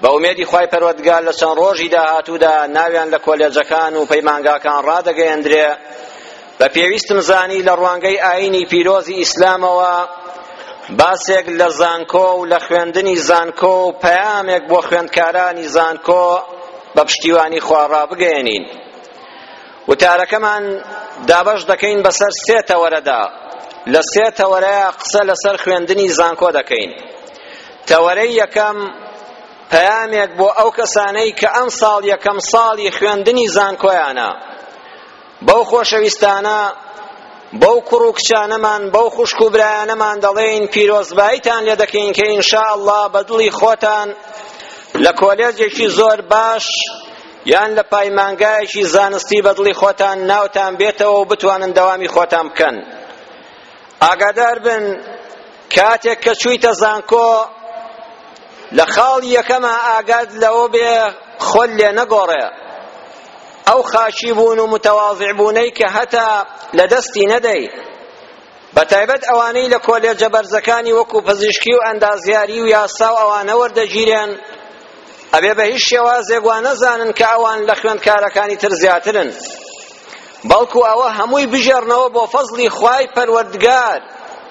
بە ئومێدی خوای پەروەردگار لە چەند ڕۆژی داهاتوودا ناویان لە کۆلێجەکان و پەیمانگاکان ڕادەگەیەندرێ بە پێویستم زانی لە ڕوانگەی ئاینی پیرۆزی ئیسلامەوە باسێک لە زانکۆ و لە خوێندنی زانکۆ و پەیامێک بۆ خوێندکارانی زانکۆ بە پشتیوانی خوا ڕابگەیەنین وتارەکەمان دابەش دەکەین بەسەر سێ تەوەرەدا لە سێ تەوەرەیە قسە لەسەر خوێندنی زانکۆ دەکەین تەوەرەی یەکەم، پەیامێک بۆ ئەو کەسانەی کە ئەمساڵ یەکەم ساڵی خوێندنی زانکۆیانە، بەو خۆشەویستانە، بەو کوڕ و کچانەمان، بەو خوشک و برایانەمان دەڵێین پیرۆزباییتان لێ دەکەین کە ئینشائەڵڵا بە دڵی خۆتان لە کۆلێجێکی زۆر باش یان لە پایمانگایەکی زانستی بە دڵی خۆتان ناوتان بێتەوە و بتوانن دەوامی خۆتان بکەن. ئاگاداربن کاتێک کە چوویتە زانکۆ لە خاڵی یەکەما ئاگات لەوە بێ خۆت لێ نەگۆڕێ ئەو خاشی بوون و متواضع بوونەی کە هەتا لە دەستی نەدەی بە تایبەت ئەوانەی لە کۆلێجە بەرزەکانی وەکو پزیشکی و ئەندازیاری و یاسا و ئەوانە وەردەگیرێن ئەبێ بە هیچ شێوازێک وا نەزانن کە ئەوان لە خوێندکارەکانی تر زیاترن بەڵکو ئەوە هەمووی بگێڕنەوە بۆ فەزڵی خوای پەروەردگار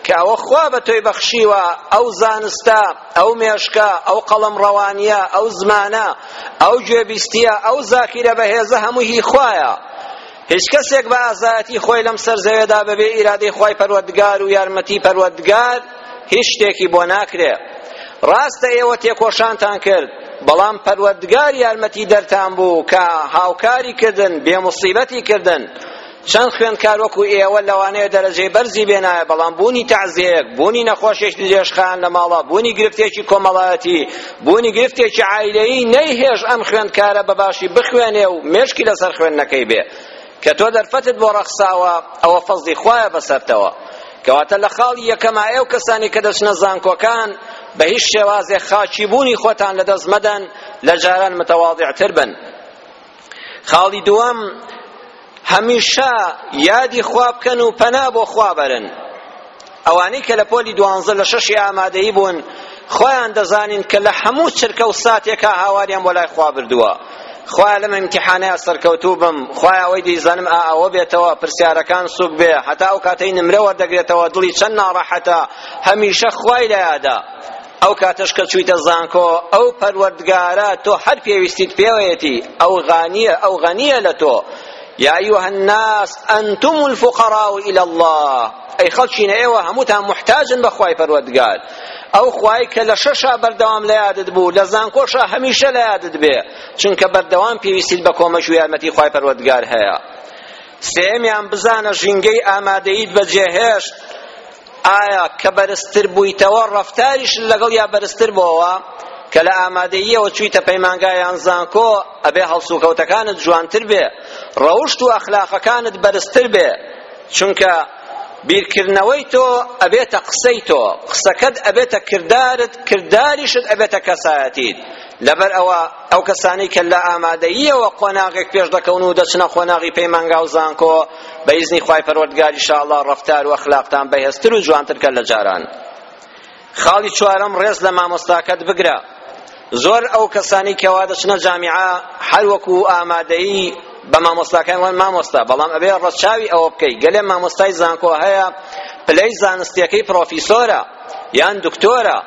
کە ئەوە خوا بە تۆی بەخشیوە ئەو زانستە ئەو مێشکە ئەو قەڵەمڕەوانییە ئەو زمانە ئەو گوێبیستییە ئەو زاکیرە بەهێزە هەموو هی خوایە هیچ کەسێک بە ئازایەتی خۆی لەم سەر زەوێدا بەبێ ئیرادەی خوای پەروەردگار و یارمەتی پەروەردگار هیچ شتێکی بۆ ناکرێ ڕاستە ئێوە تێکۆشانتان کرد بەڵام پەروەردگار یارمەتی دەرتان بوو کە هاوکاری کردن بێ مصیبەتی کردن چەند خوێندکار وەکو ئێوە لەوانەیە دەرەجەی بەرزی بێنایە بەڵام بوونی تەعزێک بوونی نەخۆشێک درێژخان لە ماڵە بوونی گرفتێکی کۆمەڵایەتی بوونی گرفتێکی عایلەیی نەیهێش ئەم خوێندکارە بەباشی بخوێنێ و مێشکی لەسەر خوێندنەکەی بێ کە تۆ دەرفەتت بۆ ڕەخساوە ئەوە فەزڵی خوایە بەسەرتەوە کەواتە لە خاڵی یەکەما ئێو کەسانی کە دەچنە زانکۆکان بە هیچ شێوازێ خاچی بوونی خۆتان لەدەست مەدەن لە جاران متەواضعتر بن خاڵی دووەم هەمیشە یادی خوا بکەن و پەنا بۆ خوا بەرن ئەوانەی کە لە پۆلی دوانزە لە شەشی ئامادەیی بوون خۆیان دەزانین کە لە هەموو چرکە و ساتێکا هاواریان بۆ لای خوا بردووە خوایە لەم ئیمتیحانەیە سەرکەوتوو بم خوایە ئەوەی دەیزانم ئا ئەوە بێتەوە پرسیارەکان سوک بێ هەتا ئەو کاتەی نمرە وەردەگرێتەوە دڵی چەند ناڕەحەتە هەمیشە خوای لە یادە ئەو کاتەش کە چوویتە زانکۆ ئەو پەروەردگارە تۆ هەر پێویستیت پێوەیەتی ئەو غانیە ئەو غەنیە لە تۆ یا ئەیوهە الناس ئەنتم الفقراء إلی الله ئەی خەڵکینە ئێوە هەمووتان موحتاجن بە خوای پەروەردگار ئەو خوای کە لە شەشا بەردەوام لە یادت بوو لە زانکۆشا هەمیشە لە یادت بێ چونکە بەردەوام پێویستیت بە کۆمەک و یارمەتی خوای پەروەردگار هەیە سێمیان بزانە ژینگەی ئامادەیت بەجێهێشت ئایا کە بەرزتر بوویتەوە ڕەفتاریش لەگەڵ یا بەرزتر بۆەوە کە لە ئامادەییەوە چوویتە پەیمانگایان زانکۆ ئەبێ هەڵسوکەوتەکانت جوانتر بێ ڕەوشت و ئەخلاقەکانت بەرزتر بێ چونکە بیرکردنەوەی تۆ ئەبێتە قسەی تۆ قسەکەت ئەبێتە کردارت کرداریشت ئەبێتە کەسایەتیت لەبەر ئەوە ئەو کەسانی کە لە ئامادەییەوە قۆناغێک پێش دەکەون و دەچنە قۆناغی پەیمانگا و زانکۆ بە ئیزنی خوای پەروەردگار ئیشاڵڵا ڕەفتار و ئەخلاقتان بەهێزتر و جوانتر کە لە جاران خاڵی چوارەم ڕێز لە مامۆستاکەت بگرە زۆر ئەو کەسانی کەوا دەچنە جامیعە هەر وەکو ئامادەیی بە مامۆستاکان وان مامۆستا بەڵام ئەبێ ڕەچاوی ئەوە بکەی گەلێ مامۆستای زانکۆ هەیە پلەی زانستیەکەی پرۆفیسۆرە یان دکتۆرە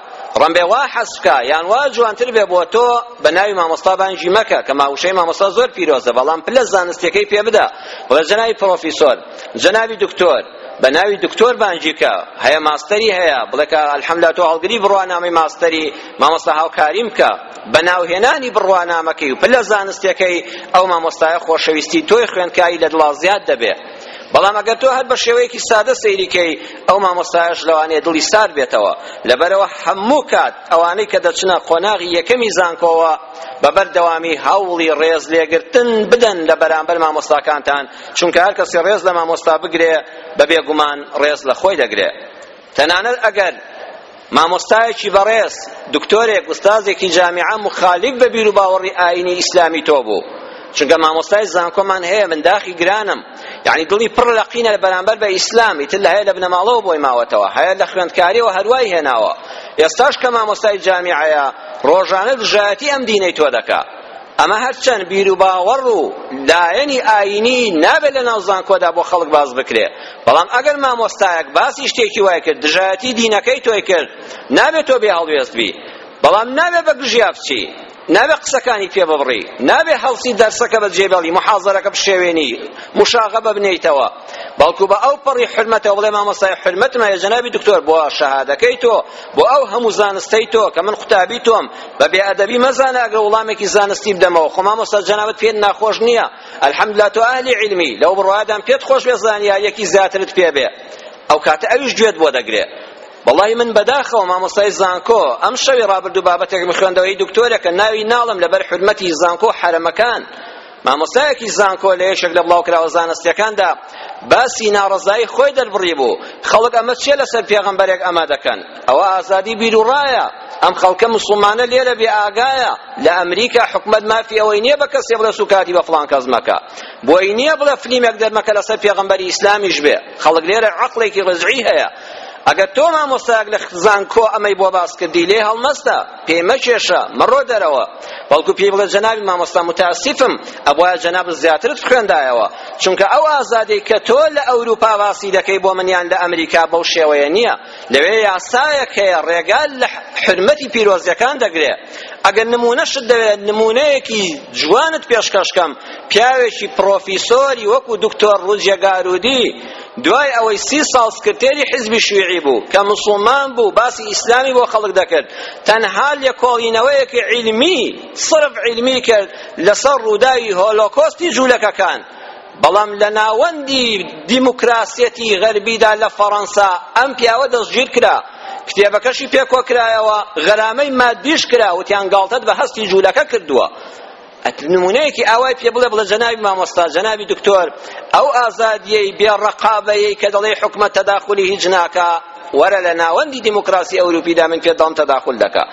ڕەمبێ وا حەز بکە یان وا جوانتر بێ بۆ تۆ بە ناوی مامۆستا بانگی مەکە کە ماوشەی مامۆستا زۆر پیرۆزە بەڵام پلە زانستیەکەی پێ بدە وە جەنابی پرۆفیسۆر جەنابی دکتۆر بە ناوی دکتۆر بانجیکە هەیە ماستەری هەیە بڵێ کە الحمدلله تۆ هەڵگری بڕوانامەی ماستەری مامۆستا هاوکاریم بکە بە ناوهێنانی بڕوانامەکەی و پلە زانستەکەی ئەو مامۆستایە خۆشەویستی تۆی خوێندکاری لە دڵا زیاد دەبێ بەڵام ئەگەر تۆ هەر بە شێوەیەکی سادە سەیریکەی ئەو مامۆستایش لەوانەیە دڵی سار بێتەوە لەبەرەوە هەموو کات ئەوانەی کە دەچنە قۆناغی یەکەمی زانکۆوە بە بەردەوامی هەوڵی ڕێز لێگرتن بدەن لە بەرامبەر مامۆستاکانتان چونکە هەر کەسێ ڕێز لە مامۆستا بگرێ بە بێگومان ڕێز لە خۆی دەگرێ تەنانەت ئەگەر مامۆستایەکی بەڕێز دکتۆرێک ئوستازێکی جامیعە مخالیف بە بیر و باوەڕی ئاینی ئیسلامی تۆ بوو چونکە مامۆستای زانکۆمان هەیە من داخی گرانم یعنی دڵی پڕ لە قینە لە بەرامبەر بە ئیسلام ئیتر لە هەیە لە بنەماڵەوە بۆی ماوەتەوە هەیە لە خوێندکاریەوە هەروای هێناوە ئێستاش کە مامۆستای جامیعەیە ڕۆژانە دژایەتی ئەم دینەی تۆ دەکا ئەمە هەرچەند بیروباوەڕ و لایەنی ئایینی نابێت لەناو زانکۆدا بۆ خەڵک باس بکرێت بەڵام ئەگەر مامۆستایەک باسی شتێکی وای کرد دژایەتی دینەکەی تۆی کرد نابێت تۆ بێ هەڵوێست بی بەڵام نابێت بە گژیا بچی نابێ قسەکانی پێ ببڕی نابێ هەڵسی دەرسەکە بە جێبێڵی محازەرەکە بشێوێنی مشاغە ببنێیتەوە بەڵکو بە ئەو پەڕی حرمەتەوە بڵێ مامۆستای حرمەتمە یە جەنابی دکتۆر بۆ شەهادەکەی تۆ بۆ ئەو هەموو زانستەی تۆ کە من قوتابی تۆم بە بێ ئەدەبی مەزانە ئەگەر وڵامێکی زانستی بدەمەوە خۆ مامۆستا جەنابت پێت ناخۆش نییە الحمدلله تۆ ئەهلی علمی لەو بڕوادام پێت خۆش بێ زانیاریەکی زیاترت پێ بێ ئەو کاتە ئەویش گوێت بۆ دەگرێ والله من بەداخەوە مامۆستای زانکۆ ئەم شەوی ڕابردوو بابەتێکم خوێندەوەی دکتۆرێکە ناوی ناڵم لەبەر حرمەتی زانکۆ حەرەمەکان مامۆستایەکی زانکۆ لە یەکێک لە بڵاوکراوە زانستییەکاندا باسی ناڕەزایی خۆی دەربڕی بوو خەڵک ئەمە چییە لەسەر پێغەمبەرێک ئەمە دەکەن ئەوە ئازادی بیروڕایە ئەم خەڵکە مسوڵمانە لێرە بێ ئاگایە لە ئەمریکا حکومەت مافی ئەوەی نییە بە کەسێ بڵێ سوکاتی بە فڵان کەس مەکە بۆی نییە بڵێ فلیمێک دەرمەکە لەسەر پێغەمبەری ئیسلامیش بێ خەڵک لێرە عەقڵێکی ڕزعی هەیە ئەگەر تۆ مامۆستایەک لە زانکۆ ئەمەی بۆ باس کردی لێ هەڵمەستە پێی مەکێشە مەڕۆ دەرەوە بەڵکو پێی بڵێ جەنابی مامۆستا متاسفم ئەبوایە جەنابت زیاترت خوێندایەوە چونکە ئەو ئازادی کە تۆ لە ئەوروپا باسی دەکەی بۆ منیان لە ئەمریکا بەو شێوەیە نییە لەوێ یاسایەک هەیە ڕێگا لە حرمەتی پیرۆزیەکان دەگرێ ئەگەر نمونەشت دەوێت نمونەیەکی جوانت پێشکەشکەم پیاوێکی پڕۆفیسۆری وەکو دکتۆر ڕوجێگارودی دوای ئەوەی سی ساڵ سکرتێری حزبی شیوعی بوو کە مسوڵمان بوو باسی ئیسلامی بۆ خەڵک دەکرد تەنها لێکۆڵینەوەیەکی عیلمی صرف عیلمی کرد لەسەر ڕووداوی هۆلۆکۆستی جوولەکەکان بەڵام لە ناوەندی دیموکراسیەتی غەربیدا لە فەڕەنسا ئەم پیاوە دەستگیر کرا کتێبەکەشی پێکۆکرایەوە غەرامەی مادیش کرا وتیان گاڵتەت بە هەستی جوولەکە کردووە نمونەیەکی ئاوای پێ بڵێ بڵێ جەنابی مامۆستا جەنابی دکتۆر ئەو ئازادیەی بێ ڕەقابەیەی کە دەڵێی حکومەت تەداخولی هیچ ناکا وەرە لە ناوەندی دیموکراسی ئەوروپیدا من پێت دەڵێم تەداخول دەکا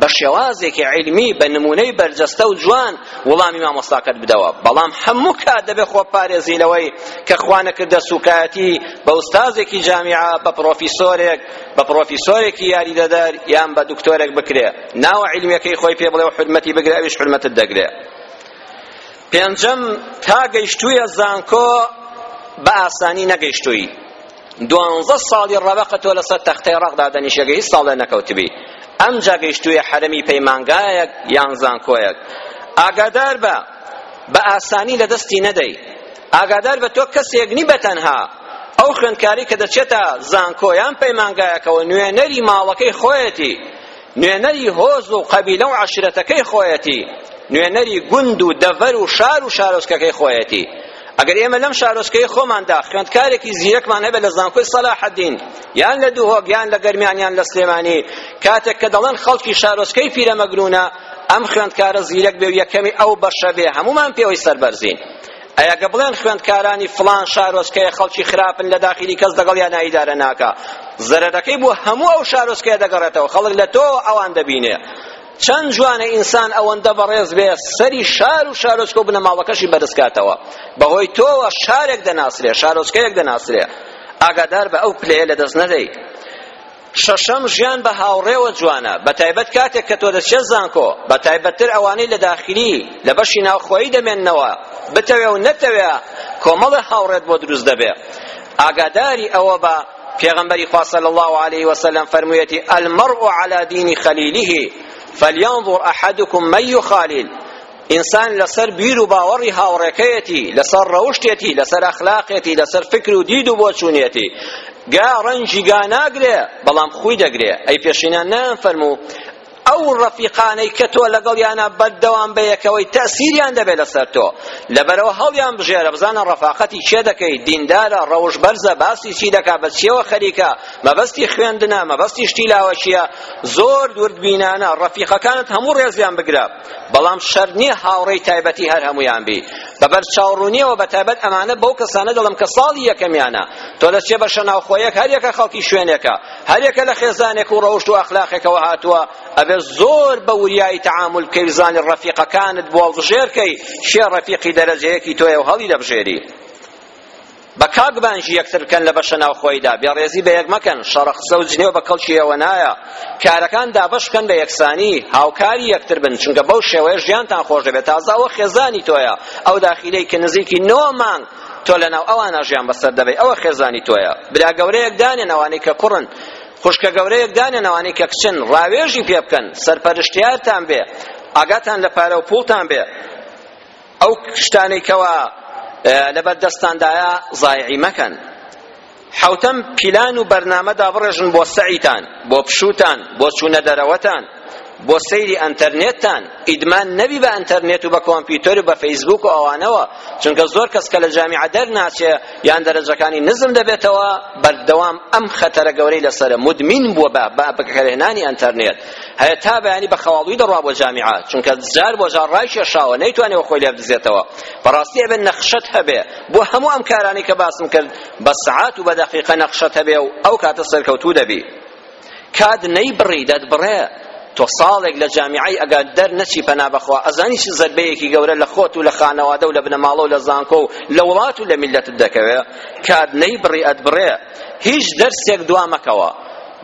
بە شێوازێکی علمی بە نمونەی بەرجەستە و جوان وڵامی مامۆستاکەت بدەوە بەڵام هەموو کات دەبێ خۆ پارێزی لەوەی کە خوا نەکردە سوکایەتی بە ئوستازێکی جامیعە بە پڕۆفیسۆرێک بە پڕۆفیسۆرێکی یاریدەدەر یان بە دکتۆرێک بکرێ ناوە عیلمیەکەی خۆی پێ بڵێ و حرمەتی بگرێ ئەویش حرمەتت دەگرێ پێنجەم تا گەیشتوویە زانکۆ بە ئاسانی نەگەیشتووی دوانزە ساڵی ڕەبەقە تۆ لەسەر تەختەی ڕەقدا دەنیشەگە هیچ ساڵێ نەکەوتبی ئەم جاگەیشتوویە حەرەمی پەیمانگایەک یان زانکۆیەک ئاگادار بە بە ئاسانی لە دەستی نەدەی ئاگادار بە تۆ کەسێک نی بەتەنها ئەو خوێندکاری کە دەچێتە زانکۆ یان پەیمانگایەکەوە نوێنەری ماڵەکەی خۆیەتی نوێنەری هۆز و قەبیلە و عەشرەتەکەی خۆیەتی نوێنەری گوند و دەڤەر و شار و شارۆچکەکەی خۆیەتی ئەگەر ئێمە لەم شارۆچکەی خۆماندا خوێندکارێکی زیرەکمان هەبێت لە زانکۆی سەلاحەدین یان لە دوهۆک یان لە گەرمیان یان لە سلێمانی کاتێک کە دەڵێن خەڵکی شارۆچکەی پیرەمەگرونە ئەم خوێندکارە زیرەک بێ و یەکەمی ئەو بەشە بێ هەمومان پێوەی سەربەرزین ئەی ئەگە بڵێن خوێندکارانی فڵان شارۆچکەیە خەڵکی خراپن لە داخیلی کەس دەگەڵیان ئیدارە ناکا زەرەرەکەی بۆ هەموو ئەو شارۆچکەیە دەگەڕێتەوە خەڵک لە تۆ ئەوان دەبینێ چەند جوانە ئینسان ئەوەندە بەڕێز بێ سەری شار و شارۆچکە و بنەماڵەکەشی بەرزکاتەوە بەهۆی تۆوە شارێک دەناسرێ شارۆچکەیەک دەناسرێ ئاگادار بە ئەو پلەیە لەدەست نەدەی شەشەم، ژیان بە هاوڕێوە جوانە، بەتایبەت کاتێک کە تۆ دەچیت زانکۆ، بەتایبەتتر ئەوانەی لە داخلی، لە بەشی ناوخۆیی دەمێننەوە، بتەوێ و نەتەوێ کۆمەڵێ هاوڕێت بۆ دروست دەبێ. ئاگاداری ئەوە بە، پێغەمبەری خوا صلی اللە علیه وسلم فەرموویەتی، المرء علی دین خلیله، فلینظر احدکم من یخالیل، ئینسان لەسەر بیر و باوەڕی هاوڕێکەیەتی لەسەر ڕەوشتێتی لەسەر ئەخلاقێتی لەسەر فکر و دید و بۆچوونێتی گا ڕەنجی گا ناگرێ بەڵام خوی دەگرێ ئەی پێشینان نان فەرموو ئەو ڕەفیقانەی کە تۆ لەگەڵیانە بەردەوام بە یەکەوەی تەسیریان دەبێت لەسەر تۆ لەبەرەوە هەڵیان بژێرە بزانە ڕەفاقەتی کێ دەکەی دیندارە ڕەوش بەرزە باسی چی دەکا بە چیەوە خەریکە مەبەستی خوێندنە مەبەستی شتی لاوەکیە زۆر دوردبینانە ڕەفیقەکانت هەموو ڕێزیان بگرە بەڵام شەرت نییە هاوڕێی تایبەتی هەر هەموویان بی بەبەر چاوڕوونیەوە بەتایبەت ئەمانە بەو کەسانە دەڵم کە ساڵی یەکەمیانە تۆ دەچێ بە شەناوخۆیەک هەر یەکە خەڵکی شوێنێکە هەر یەکە لە خێزانێک و ڕەوشت و ئەخلاقێکەوە هاتووە ئەبێ زۆر بە وریایی تەعامول بکەی بزانی ڕەفیقەکانت بۆ هەڵبژێرکەی شێ ڕەفیقی دەرەجەیەکی تۆیە و هەڵی دەبژێری بە کاک بانجی یەکتر بکەن لە بەشە ناوخۆییدا، بێڕێزی بە یەک مەکەن، شەڕە قسە و جنێو بە کەڵکی ئێوە نایە، کارەکان دابەش بکەن بە یەکسانی، هاوکاری یەکتر بن، چونکە بەو شێوەیە ژیانتان خۆش دەبێت، تازە ئەوە خێزانی تۆیە، ئەو داخیلەی کە نزیکی نۆ مانگ تۆ لەناو ئەوانە ژیان بەسەر دەبەی، ئەوە خێزانی تۆیە، برا گەورەیەک دانێن ئەوانەی کە کوڕن، خوشکە گەورەیەک دانێن ئەوانەی کە کچن، ڕاوێژی پێ بکەن، سەرپەرشتیارتان بێ، ئاگاتان لە پارە و پووڵتان بێ، ئەو شتانەی کەوا لەبەر دەستاندایە زایعی مەکەن حوتەم پیلان و بەرنامە دابڕێژن بۆ سەعیتان بۆ پشوتان بۆ چوونە دەرەوەتان بۆ سەیری ئەنتەرنێتتان ئیدمان نەبی بە ئەنتەرنێت و بە کۆمپیوتەر و بە فەیسبوک و ئەوانەوە چونکە زۆر کەس کە لە جامیعە دەرناچێ یان دەرەجەکانی نزم دەبێتەوە بەردەوام ئەم خەتەرە گەورەی لەسەرە مدمین بووە بە بەکارهێنانی ئەنتەرنێت هەیە تا بەیانی بە خەواڵوی دەڕوا بۆ جامیعە چونکە جار بۆ جار ڕای کێشاوە نەیتوانێ وە خۆی لێ بدزێتەوە بەڕاستی ئەبێ نەخشەت هەبێ بۆ هەموو ئەم کارانەی کە باسم کرد بە سەعات و بە دەقیقە نەخشەت هەبێ و ئەو کاتە سەرکەوتوو دەبی کات نەیبڕی دەتبڕێ تۆ ساڵێک لە جامیعی ئەگەر دەر نەچی پەنا بەخوا ئەزانی چ زەربەیەکی گەورە لە خۆت و لە خانەوادە و لە بنەماڵە و لە زانکۆ و لە وڵات و لە میللەتت دەکەوێ کات نەیبڕی ئەتبڕێ هیچ دەرسێک دوا مەکەوە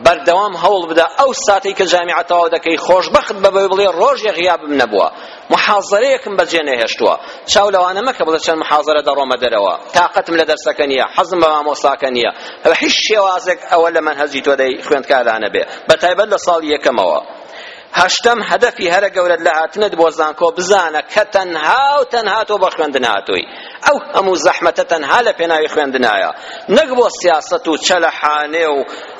بەردەوام هەوڵ بدە ئەو ساتەی کە جامیعە تەواو دەکەی خۆشبەخت بە بەوەی بڵێ ڕۆژێ غیابم نەبووە محازەرەیەکم بەجێ نەهێشتووە چاو لەوانە مەکە بڵێ چەند محازەرە دەڕۆمە دەرەوە تاقەتم لە دەرسەکە نییە حەزم بە مامۆستاکە نییە ئەوە هیچ شێوازێک ئەوە لە مەنهەجی تۆ دەی خوێندکارانە بێ بە تایبەت لە ساڵی یەکەمەوە هەشتەم، هەدەفی هەرە گەورەت لە هاتنت بۆ زانکۆ بزانە کە تەنها و تەنها تۆ بۆ خوێندن هاتووی، ئەو هەموو زەحمەتە تەنها لە پێناوی خوێندنایە، نەک بۆ سیاسەت و چەلەحانێ و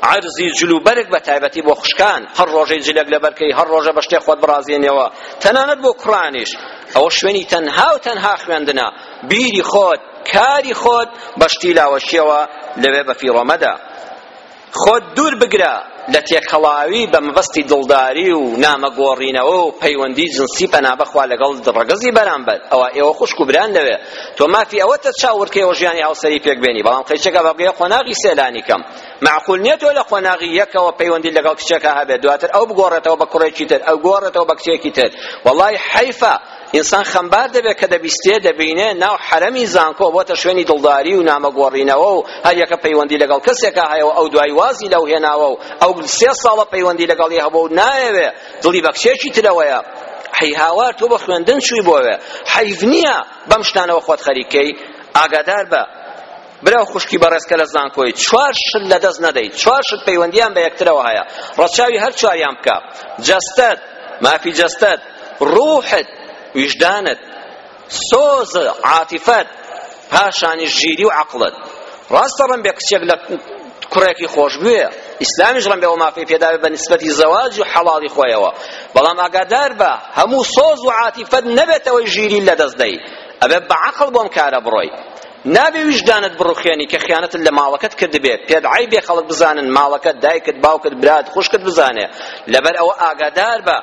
عەرزی جل و بەرگ بە تایبەتی بۆ خوشکان، هەر ڕۆژەی جلێک لەبەر کەی، هەر ڕۆژە بە شتێک خۆت بڕازێنەوە، تەنانەت بۆ کوڕانیش، ئەوە شوێنی تەنها و تەنها خوێندنە، بیری خۆت، کاری خۆت بە شتی لاوەکییەوە لەوێ بە فیڕۆ مەدە. خۆت دوور بگرە لە تێکەڵاوی بە مەبەستی دڵداری و نامە گۆڕینەوە و پەیوەندی جنسی پەنابە خوا لەگەڵ ڕەگەزی بەرامبەر ئەوە ئێوە خوشک و بران لەوێ تۆ مافی ئەوەتە چاو ورکەی و ژیانی هاوسەری پێک بێنی بەڵام قەیچەکە بەبگەیە قۆناغی سێ لانی کەم معقول نییە تۆ لە قۆناغی یەکەوە پەیوەندی لەگەڵ کچێکا هەبێت دواتر ئەو بگۆڕێتەوە بە کوڕێکی تر ئەو گۆڕێتەوە بە کچێکی تر وەڵای حەیفە ئینسان خەمبار دەبێت کە دەبیستێ دەبینێ ناو حەرەمی زانکۆ بۆتە شوێنی دڵداری و نامەگۆڕینەوە و هەر یەکە پەیوەندی لەگەڵ کەسێکا هەیە و ئەو دوای وازی لەو هێناوە و ئەو سێ ساڵە پەیوەندی لەگەڵی هەبوو و نایەوێ دڵی بە کچێکی ترەوەیە حەی هاوار تۆ بە خوێندن چووی بۆوێ حەیف نییە بەم شتانەوە خۆت خەریکەی ئاگادار بە برا و خوشکی بەڕێز کە لە زانکۆی چوار شت لەدەست نەدەی چوار شت پەیوەندیان بە یەکترەوە هەیە ڕەچاوی هەر چواریان بکە جەستەت مافی جەستەت ڕوحت ویژدانت سۆز عاتیفەت پاشانی ژیری و عەقڵت ڕاستە ڕەنبێ کچێک لە کوڕێکی خۆشگوێ ئیسلامیش ڕەنبێ ئەو مافی پێداوێ بە نسبەتی زەواج و حەڵاڵی خۆیەوە بەڵام ئاگادار بە هەموو سۆز و عاتیفەت نەبێتەوەی ژیری لەدەست دەی ئەبێ بە عەقڵ بۆم کارە بڕۆی نابێ ویژدانت بڕوخێنی کە خیانەتت لە ماڵەکەت کردبێ پێت عەیبێ خەڵک بزانن ماڵەکەت دایکت باوکت برات خوشکت بزانێ لەبەر ئەوە ئاگادار بە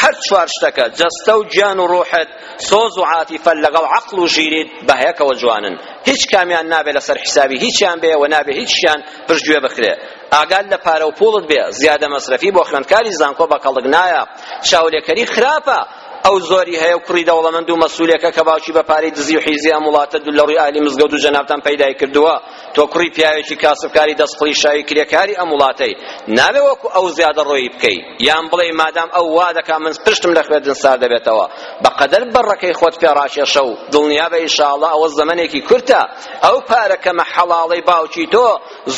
هەر چوار شتەکە جەستە و گیان و ڕوحت سۆز و عاتیفە لەگەڵ عەقڵ و ژیریت بەهەیەکەوە جوانن هیچ کامیان نابێ لەسەر حیسابی هیچیان بێ و نابێ هیچیان پشتگوێ بخرێ ئاگات لە پارە و پوڵت بێ زیادە مەسرەفی بۆ خوێندکاری زانکۆ بە کەڵک نایە چاولێکەری خراپە ئەو زۆری هەیە و کوڕی دەوڵەمەند و مەسولێکە کە باوکی بە پارەی دزی و حیزی ئەم وڵاتە دوو لە ڕووی ئالی مزگەوت و جەنابتان پەیدای کردووە تۆ کوڕی پیاوێکی کاسبکاری دەستقڵی شاوی کرێکاری ئەم وڵاتەی نابێ وەکو ئەو زیادە ڕۆیی بکەی یان بڵێی مادام ئەو وا دەکا من پشتم لە خوێدن سار دەبێتەوە بەقەدەر بەڕەکەی خۆت پێ ڕاکێشە و دڵنیا بە ئیشاڵڵا ئەوە زەمەنێکی کورتە ئەو پارە کەمە حەڵاڵەی باوکی تۆ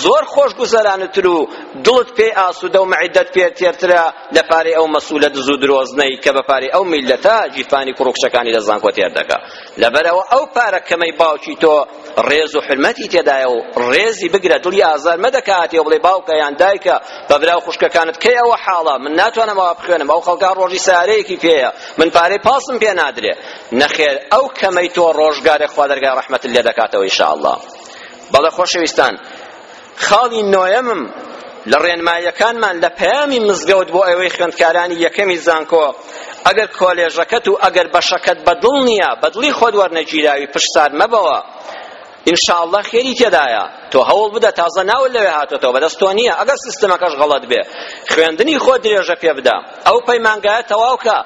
زۆر خۆش گوزەرانتر و دڵت پێی ئاسوودە و مەعیدەت پێ تێرترە لە پارەی ئەو مەسولە دز و درۆزنەی کە بە پارەی ئەو میللەتە گیرفانی کوڕ و کچەکانی لە زانکۆ تێر دەکا لەبەرەوە ئەو پارە کەمەی باوکی تۆ ڕێز و حرمەتی تێدایە و ڕێزی بگرە دڵی ئازار مەدە کە هاتێ بڵێ باوکە یان دایکە بە برا و خوشکەکانت کەی ئەوە حاڵە من ناتوانم ئەوە بخوێنم ئەو خەڵکە ڕۆژی سارەیەکی پێیە من پارەی پاسم پێ نادرێ نەخێر ئەو کەمەی تۆ ڕۆژگارێک خوا دەرگای ڕەحمەتت لێ دەکاتەوە ئینشاءاللە بەڵێ خۆشەویستان خاڵی نۆیەمم لە ڕێنماییەکانمان لە پەیامی مزگەوت بۆ ئەوەی خوێندکارانی یەکەمی زانکۆ ئەگەر کۆلێژەکەت و ئەگەر بەشەکەت بەدڵ نییە بەدڵی خۆت وەرنەگیراوی پشتسار مەبەوە ئینشاءاللە خێری تێدایە تۆ هەوڵ بدە تازە ناوە لەوێ هاتۆتەوە بەدەست تۆ نییە ئەگەر سیستەمەکەش غەڵەت بێ خوێندنی خۆ درێژە پێ بدە ئەو پەیمانگایە تەواوکە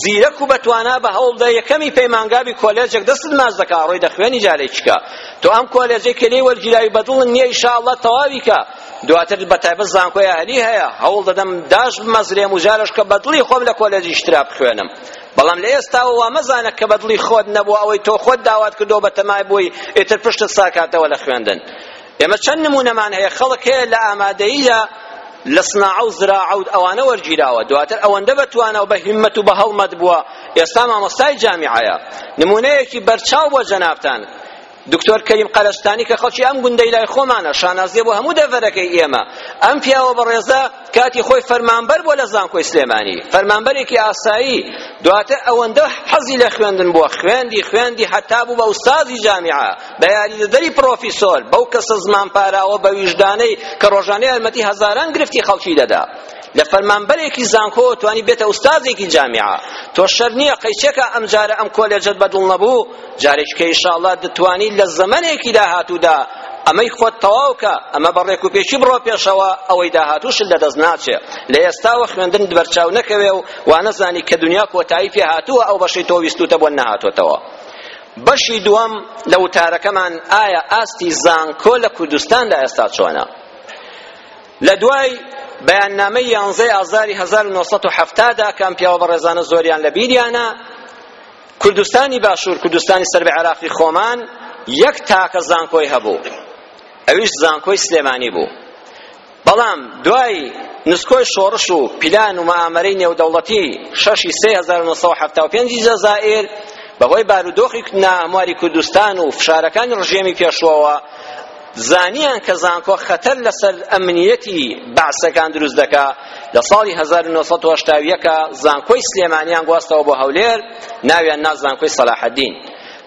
زیرەک و بەتوانا بە هەوڵدا یەکەمی پەیمانگابی کۆلێجێک دەستت ماچ دەکا ڕۆی دەخوێنی جارێکیکە تۆ ئەم کۆلێجەی کە لێی وەرگیراوی بەدڵت نییە ئیشاڵڵا تەواوی کە دواتر بە تایبەت زانکۆی ئەهلی هەیە هەوڵ دەدەم داش بمەزرێم و جارەش کە بەدڵی خۆم لە کۆلێجی شترا بخوێنم بەڵام لە ئێستاوە وا مەزانە کە بەدڵی خۆت نەبوو ئەوەی تۆ خۆت داوات کردو بە تەمای بووی ئیتر پشتت ساکاتەوە لە خوێندن ئێمە چەند نمونەمان هەیە خەڵک هەیە لە ئامادەییدا لە سناعە و زراعە و ئەوانە وەرگیراوە دواتر ئەوەندە بەتوانە و بە هیممەت و بە هەڵمەت بووە ئێستا مامۆستای جامیعەیە نمونەیەکی بەرچاو بۆ جەنابتان دکتۆر کەریم قەرەستانی کە خەڵکی ئەم گوندەی لای خۆمانە شانازیە بۆ هەموو دەڤەرەکەی ئێمە ئەم پیاوە بەڕێزە کاتی خۆی فەرمانبەر بۆ لە زانکۆی سلێمانی فەرمانبەرێکی ئاسایی دواتر ئەوەندە حەزی لە خوێندن بووە خوێندی خوێندی هەتا بوو بە ئوستازی جامیعە بە یاریدەدەری پرۆفیسۆر بەو کەسە زمان پاراوە بە ویژدانەی کە ڕۆژانە یارمەتی هەزاران گرفتی خەڵکی دەدا لە فەرمانبەرێکی زانکۆ توانی بێتە ئوستازێکی جامیعە تۆ شەر نییە قەیچێکە ئەمجارە ئەم کۆلێجەت بەدڵ نەبوو جارێکی کە ئیشاڵڵا دەتوانی لە زەمەنێکی داهاتوودا ئەمەی خۆت تەواو کە ئەمە بە ڕێک و پێکی بڕۆ پێشەوە ئەوەی داهاتووشت لەدەست ناچێ لە ئێستاوە خوێندن بەرچاو نەکەوێ و وانەزانی کە دنیا کۆتایی پێ هاتووە ئەو بەشەی تۆ ویستوتە بۆ نەهاتۆتەوە بەشی دووەم لە وتارەکەمان ئایا ئاستی زانکۆ لە کوردستاندا ئێستا چۆنە لە دوای بەیاننامەی یانزەی ئازاری 1970دا کەم پیاوە بەڕێزانە زۆریان لە بیریانە کوردستانی باشوور کوردستانی سەر بە عێراقی خۆمان یەک تاکە زانکۆی هەبوو ئەویش زانکۆی سلێمانی بوو بەڵام دوای نسکۆی شۆڕش و پیلان و مەئامەرەی نێودەوڵەتی شەشی سێ هەزار و نۆ سەد و حەفتا و پێنج جەزائیر بەهۆی بارودۆخی ناهەمواری کوردستان و فشارەکانی ڕژێمی پێشوەوە زانیان کە زانکۆ خەتەر لەسەر ئەمنیەتی بەعسەکان دروست دەکا لە ساڵی هەزار و نۆ سەد و هەشتا و یەک زانکۆی سلێمانیان گواستەوە بۆ هەولێر ناویان نا زانکۆی سەلاحەدین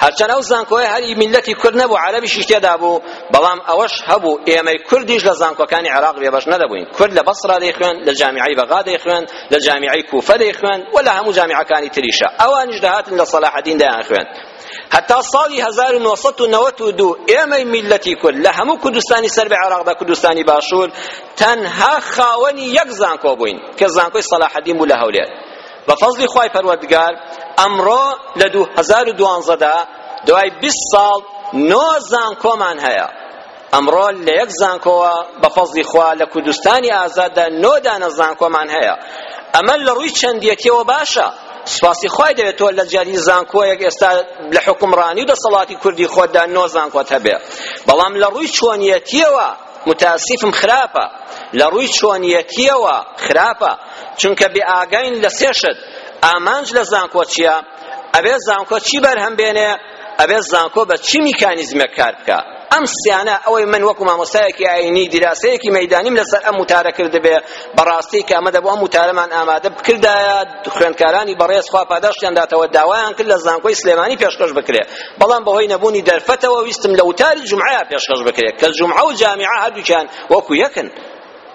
هەرچەند ئەو زانکۆیە هەری میلەتی کورد نەبوو عەرەبیشی تێدا بوو بەڵام ئەوەش هەبوو ئێمەی کوردیش لە زانکۆکانی عێراق بێبەش نەدەبووین کورد لە بەسرا دەیخوێن لە جامیعەی بەغا دەیخوێن لە جامیعەی کوفە دەیخوێن و لە هەموو جامیعەکانی تریشە ئەوانیش دەهاتن لە سەلاحەدین دەیانخوێن هەتا ساڵی هەزار و نۆ سەد و نەوەد و دوو ئێمەی میللەتی کورد لە هەموو کوردستانی سەر بە عێراقدا کوردستانی باشوور تەنها خاوەنی یەک زانکۆ بووین کە زانکۆی سەلاحەدین بوو لە هەولێر بە فەزلی خوای پەروەردگار ئەمڕۆ لە دوو هەزار و دوانزەدا دوای بیست ساڵ نۆ زانکۆمان هەیە ئەمڕۆ لە یەک زانکۆوە بە فەزڵی خوا لە کوردستانی ئازاددا نۆ دانە زانکۆمان هەیە ئەمە لە ڕووی چەندیەتیەوە باشە سپاسی خوای دەوێت تۆ لە جاری زانکۆیەک ئێستا لە حکومڕانی و دەسەڵاتی کوردی خۆتدا نۆ زانکۆت هەبێ بەڵام لە ڕووی چۆنیەتیەوە متاسفم خراپە لە ڕووی چۆنیەتیەوە خراپە چونکە بێ ئاگاین لە سێ شت ئامانج لە زانکۆ چییە ئەبێ زانکۆ چی بەرهەم بێنێ ئەبێت زانکۆ بە چ میکانیزمێک کار بکا ئەم سیانە ئەوەی من وەکو مامۆستایەکی ئاینی دیراسەیەکی مەیدانیم لەسەر ئەم وتارە کردبێ بەڕاستی کە ئەمە دەبوو ئەم وتارەمان ئامادە بکردایە خوێندکارانی بەڕێز خوا پاداشتیان داتەوە داوایان کرد لە زانکۆی سلێمانی پێشکەش بکرێ بەڵام بەهۆی نەبوونی دەرفەتەوە ویستم لە وتاری جومعەیە پێشکەش بکرێ کە جومعە و جامیعە هەردووکیان وەکو یەکن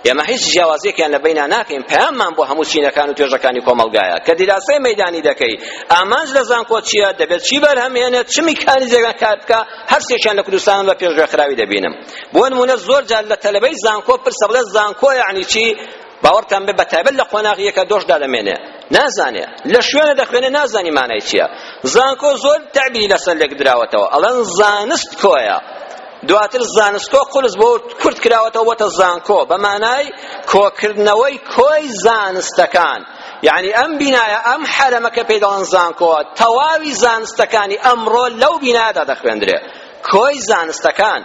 ئێمە هیچ جیاوازیەکیان لە بەینا ناکەین پەیاممان بۆ هەموو چینەکان و توێژەکانی کۆمەڵگایە کە دیراسەی مەیدانی دەکەی ئامانج لە زانکۆ چییە دەبێت چی بەرهەمهێنێت چ میکانیزێکان کار بکە هەر سێکیان لە کوردستان بە پێشگوێخراوی دەبینم بۆ نمونە زۆر جار لە تەلەبەی زانکۆ پرسە بڵێ زانکۆ یعنی چی باوەڕتان بێ بە تایبەت لە قۆناغی یەکە دۆشدا دەمێنێ نازانێ لە شوێنە دەخوێنێ نازانی مانای چییە زانکۆ زۆر تەعبیری لەسەر لێک دراوەتەوە ئەڵەن زانست کۆیە دواتر زانستکۆ قورس بۆ کورت کراوەتەوە بۆتە زانکۆ بە مانای کۆکردنەوەی کۆی زانستەکان یعنی ئەم بینایە ئەم حەرەمە کە پێی دەڵێن زانکۆ تەواوی زانستەکانی ئەمڕۆ لەو بینایەدا دەخوێندرێ کۆی زانستەکان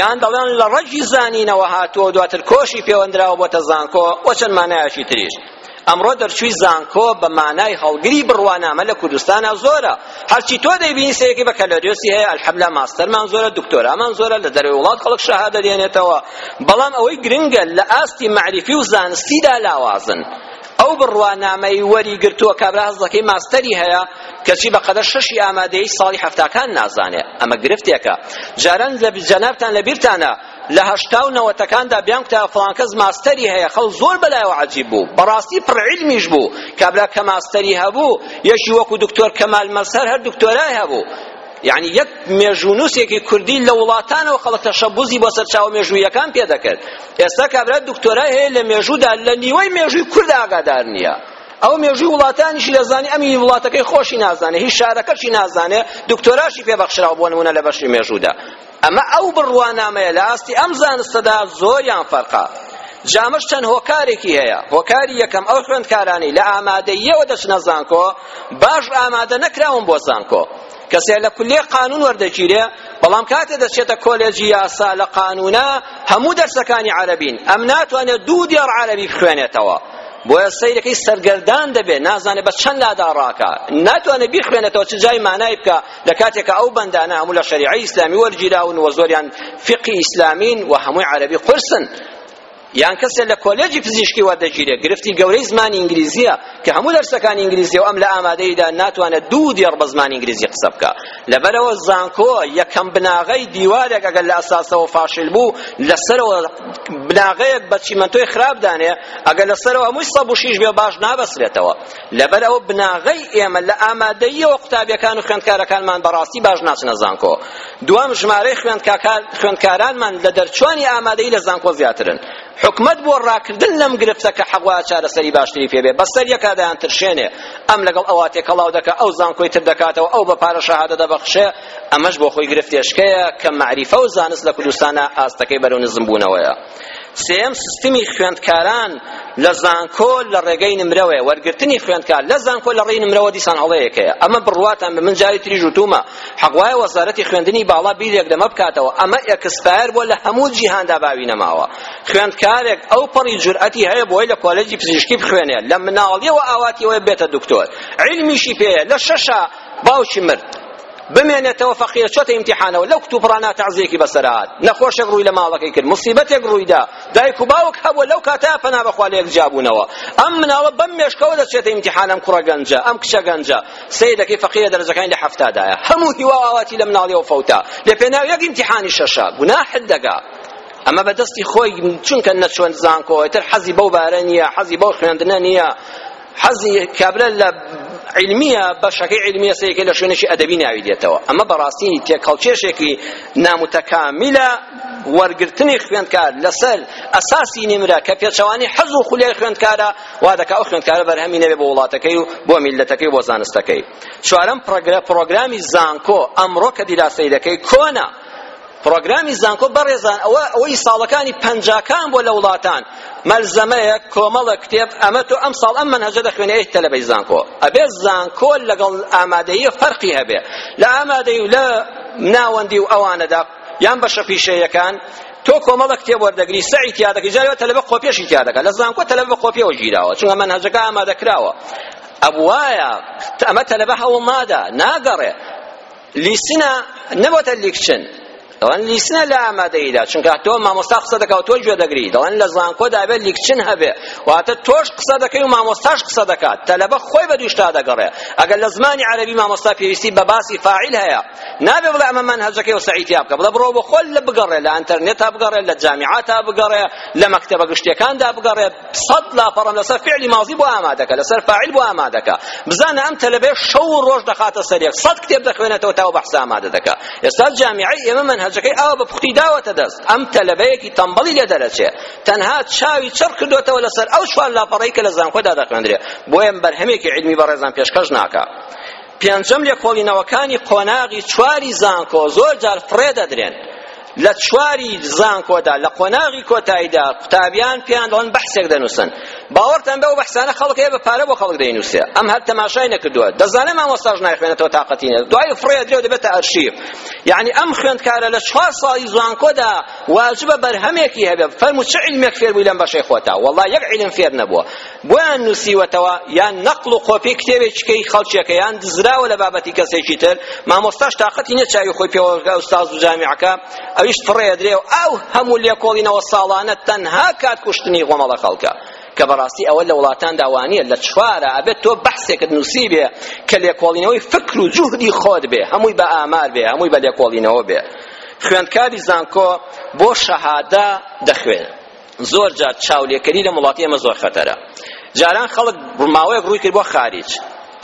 یان دەڵێن لە ڕەگی زانینەوە هاتووە دواتر کۆشی پێوەندراوە بۆتە زانکۆ و چەند مانایەکی تریش ئەمڕۆ دەرچووی زانکۆ بە مانای هەڵگری بڕوانامە لە کوردستانا زۆرە هەرچی تۆ دەیبینی سەیەکی بەکالۆریۆسی هەیە الحملا ماستەرمان زۆرە دکتۆرامان زۆرە لە دەرەوەی وڵات خەڵک شەهادە دێنێتەوە بەڵام ئەوەی گرنگە لە ئاستی مەعریفی و زانستیدا لاوازن ئەو بڕوانامەی وەری گرتووە کابرا هەزەکەی ماستەری هەیە کەچی بە قەدەر شەشی ئامادەی ساڵی هەفتاکان نازانێ ئەمە گرفتێکە جاران جەنابتان لە بیرتانە لە هەشتا و نەوەتەکاندا بیانکوتایە فڵان کەس ماستەری هەیە خەڵک زۆر بەلایەوە عەجیب بوو بەڕاستی پڕ عیلمیش بوو کابرا کە ماستەری هەبوو یەکی وەکو دکتۆر کەمال مەزهەر هەر دکتۆرای هەبوو یعنی یەک مێژوونووسێکی کوردی لە وڵاتانەوە خەڵک تەشەبوزی بۆ سەرچاوە مێژوویەکان پێ دەکرد ئێستا کابرا دکتۆرای هەیە لە مێژوودا لە نیوەی مێژووی کورد ئاگادار نییە ئەو مێژووی وڵاتانیشی دەزانێ ئەمی وڵاتەکەی خۆشی نازانێ هیچ شارەکەشی نازانێ دکتۆراشی پێ بەخشراوە بۆ نموونە لە بەشی مێژوودا ئەمە ئەو بڕوانامەیە لە ئاستی ئەم زانستەدا زۆریان فەرقە جامەش چەند هۆکارێکی هەیە هۆکاری یەکەم ئەو خوێندکارانەی لە ئامادەییەوە دەچنە زانکۆ باش ئامادە نەکراون بۆ زانکۆ کەسێ لە کولێ قانون وەردەگیرێ بەڵام کاتێ دەچێتە کۆلێجی یاسا لە قانونا هەموو دەرسەکانی عەرەبین ئەم ناتوانێت دوو دێڕ عەرەبی بخوێنێتەوە بۆیە سەیرەکەی سەرگەردان دەبێت نازانێت بە چەند لادا ڕاکە ناتوانێت بیخوێنێتەوە چ جای مانای بکە لە کاتێکا ئەو بەندانە هەموو لە شەریعەی ئیسلامی وەرگیراون و زۆریان فقی ئیسلامین و هەمووی عەرەبی قورسن یان کەسێ لە کۆلێجی پزیشکی وەردەگیرێ گرفتی گەورەی زمانی ئینگلیزیە کە هەموو دەرسەکانی ئینگلیزیە و ئەم لە ئامادەیدا ناتوانێت دوو دێڕ بە زمانی ئینگلیزی قسە بکە لەبەرەوە زانکۆ یەکەم بناغەی دیوارێک ئەگەر لە ئەساسەوە فاشل بوو لەسەرەوە بناغەیەک بە چیمەنتۆی خراپ دانێ ئەگەر لەسەرەوە هەمووی سەبوشیش بێ باش نابەسرێتەوە لەبەر ئەوە بناغەی ئێمە لە ئامادەییەوە قوتابیەکان و خوێندکارەکانمان بەڕاستی باش ناچنە زانکۆ دوام ژمارەی خوێندکارانمان لە دەرچوانی ئامادەیی لە زانکۆ زیاترن حکومەت بۆ ڕاکردن لەم گرفتە کە حەوا چارەسەری باشتری پێبێ بەسەر یەکا دەیان ترشێنێ ئەم لەگەڵ ئەوە تێکەڵاو دەکا ئەو زانکۆی تر دەکاتەوە ئەو بە پارە شەهادە دەبەخشێ ئەمەش بۆ خۆی گرفتێشکەیە کە مەعریفە و زانست لە کوردستانا ئاستەکەی بەرەو نزمبوونەوەیە سێیەم سیستمی خوێندکاران لە زانکۆ لە ڕێگەی نمرەوەیە وەرگرتنی خوێندکار لە زانکۆ لە ڕێی نمرەوە دیسان هەڵەیەکەیە ئەمە بڕواتان بە من جاری تریش وتومە حەق وایە وەزارەتی خوێندنی باڵا بیرێک لەمە بکاتەوە ئەمە ئێکسپایر بووە لە هەموو جیهاندا باوی نەماوە خوێندکارێک ئەو پەڕی جورئەتی هەیە بۆی لە کۆلێجی پزیشکی بخوێنێ لە مناڵیەوە ئاواتی ئەوەیە بێتە دکتۆر عیلمیشی پێیە لە شەشە باوکی مرد بمێنێتەوە فەقیرە چۆتە ئیمتیحانەوە لەو کتوپڕا ناتەعزیەکی بەسەرا هات نەخۆشێک ڕووی لە ماڵەکەی کرد موسیبەتێک ڕوویدا دایک و باوک هەبوو لەو کاتە پەنا بەخوا لە یەکجیا بوونەوە ئەم مناڵە بەم مێشکەوە دەچێتە ئیمتیحان ئەم کوڕە گەنجە ئەم کچە گەنجە سیدەکەی فەقیرە دەرەجەکانی لە حەفتادایە هەموو هیوا و ئاواتی لە مناڵیەوە فەوتا لە پێناو یەک ئیمتیحانی شەشە گوناحت دەگا ئەمە بەدەستی خۆی چونکە نەچوەند زانکۆ ئیتر حەزی بەو بارە نییە حەزی بەو خوێندنە نییە حەزی کابرا لە علمیە بەشەکەی علمیە سەیەکە لە شوێنێکی ئەدەبی ناوی دێتەوە ئەمە بەڕاستی تێکهەڵکێشێکی نامتەکامیلە وەرگرتنی خوێندکار لەسەر ئەساسی نمرە کە پێچەوانی حەز و خولیای خوێندکارە وا دەکا ئەو خوێندکارە بەرهەمی نەبێ بۆ وڵاتەکەی و بۆ میلەتەکەی و بۆ زانستەکەی چوارەم پڕۆگرامی زانکۆ ئەمڕۆ کە دیراسەی دەکەی کۆنە پڕۆگرامی زانکۆ بەڕێزان ئەوە ئەوەی ساڵەکانی پەنجاکان بۆ لە وڵاتان مەلزەمەیە کۆمەڵە کتێب ئەمە تۆ ئەم ساڵ ئەم منهەجە دەخوێنێ ئەی تەلەبەی زانکۆ ئەبێ زانکۆ لەگەڵ ئامادەیی فەرقی هەبێ لە ئامادەی و لە ناوەندی و ئەوانەدا یان بەشە پیشەیەکان تۆ کۆمەڵە کتێب وەردەگری سەعی تیا دەکەی جارێ تەلەبە قۆپیەشی تیا دەکات لە زانکۆ تەلەبە بە قۆپیەوە گیراوە چونکە منهەجەکە ئامادەکراوە ئەبوایە ئەمە تەلەبە هەوڵ نادا ناگەڕێ لیسنە نەبۆتە لیکچن دەڵێن لیسنە لە ئامادەییدا چونکە تۆ مامۆستا قسە دەکا و تۆ گوێ دەگری دەڵێن لە زانکۆدا بێ لیکچن هەبێ واتە تۆش قسە دەکەی و مامۆستاش قسە دەکات تەلەبە خۆی بە دووشتا دەگەڕێ ئەگەر لە زمانی عەرەبی مامۆستا پێویستی بە باسی فاعیل هەیە نابێ بڵێ ئەمە مەنهەجەکەی و سەعی تیا بکە بڵێ بڕۆ بۆ خۆل لە بگەڕێ لە ئەنتەرنێتا بگەڕێ لە جامیعاتا بگەڕێ لە مەکتەبە گشتیەکاندا بگەڕێ سەد لاپەڕەم لەسەر فعلی ماضی بۆ ئامادەکە لەسەر فاعل بۆ ئامادەکە بزانە ئەم تەلەبەیە شەو و ڕۆژ دەخاتە سەر یەک سەد کتێب دەخوێنێتەوە تاوە بەحس ئامادە دەکا ئێستا جامیعەی ئێمە مەنهەجەکەی ئاوا بە پوختی داوەتە دەست ئەم تەلەبەیەکی تەمبەڵی لێ دەرەچێ تەنها چاوی چڕ کردوێتەوە لەسەر ئەو چوار لاپەڕەی کە لە زانکۆدا دەخوێندرێ بۆیە بەرهەمێکی علمی بەڕێزان پێشکەش ناکا پێنجەم لێکۆڵینەوەکانی قۆناغی چواری زانکۆ زۆر جار فڕێ دەدرێن لە چواری زانکۆدا لە قۆناغی کۆتاییدا قوتابیان پێیان دەڵێن بەحسێک دەنووسن باوەڕتان بەو بەحسانە خەڵک هەیە بە پارە بۆ خەڵک دەینووسێ ئەم هەر تەماشای نەکردووە دەزانێ مامۆستاش نایخوێنێتەوە تاقەتی نییە دوای فڕێ درێ و دەبێتە ئەرشیف یعنی ئەم خوێندکارە لە چوار ساڵی زانکۆدا واجبە بەرهەمێکی هەبێ فەرموو چ عیلمێک فێر بووی لەم بەشەی خۆتا وەڵڵا یەک عیلم فێر نەبووە بۆیان نووسیوەتەوە یان نەقڵ و قۆپی کتێبێکی کەی خەڵکێکە یان دزراوە لە بابەتی کەسێکی تر مامۆستاش تاقەتی نییە چاوی خۆی پێوەگە ئوستاز و جامیعەکە ئەویش فڕێدرێ و ئەو هەموو لێکۆڵینەوە ساڵانە تەنها کات کوشتنی غۆمەڵە خەڵکە کە بەڕاستی ئەوە لە وڵاتاندا وانییە لە چوارە ئەبێت تۆ بەحسێکت نووسی بێ کە لێکۆڵینەوەی فکر و جوهدی خۆت بێ هەمووی بە ئامار بێ هەمووی بە لێکۆڵینەوە بێ خوێندکاری زانکۆ بۆ شەهادە دەخوێنێت زۆر جار چاولێکەری لەم وڵاتی ئێمە زۆر خەتەرە جاران خەڵک ماوەیەک ڕووی کرد بۆ خارج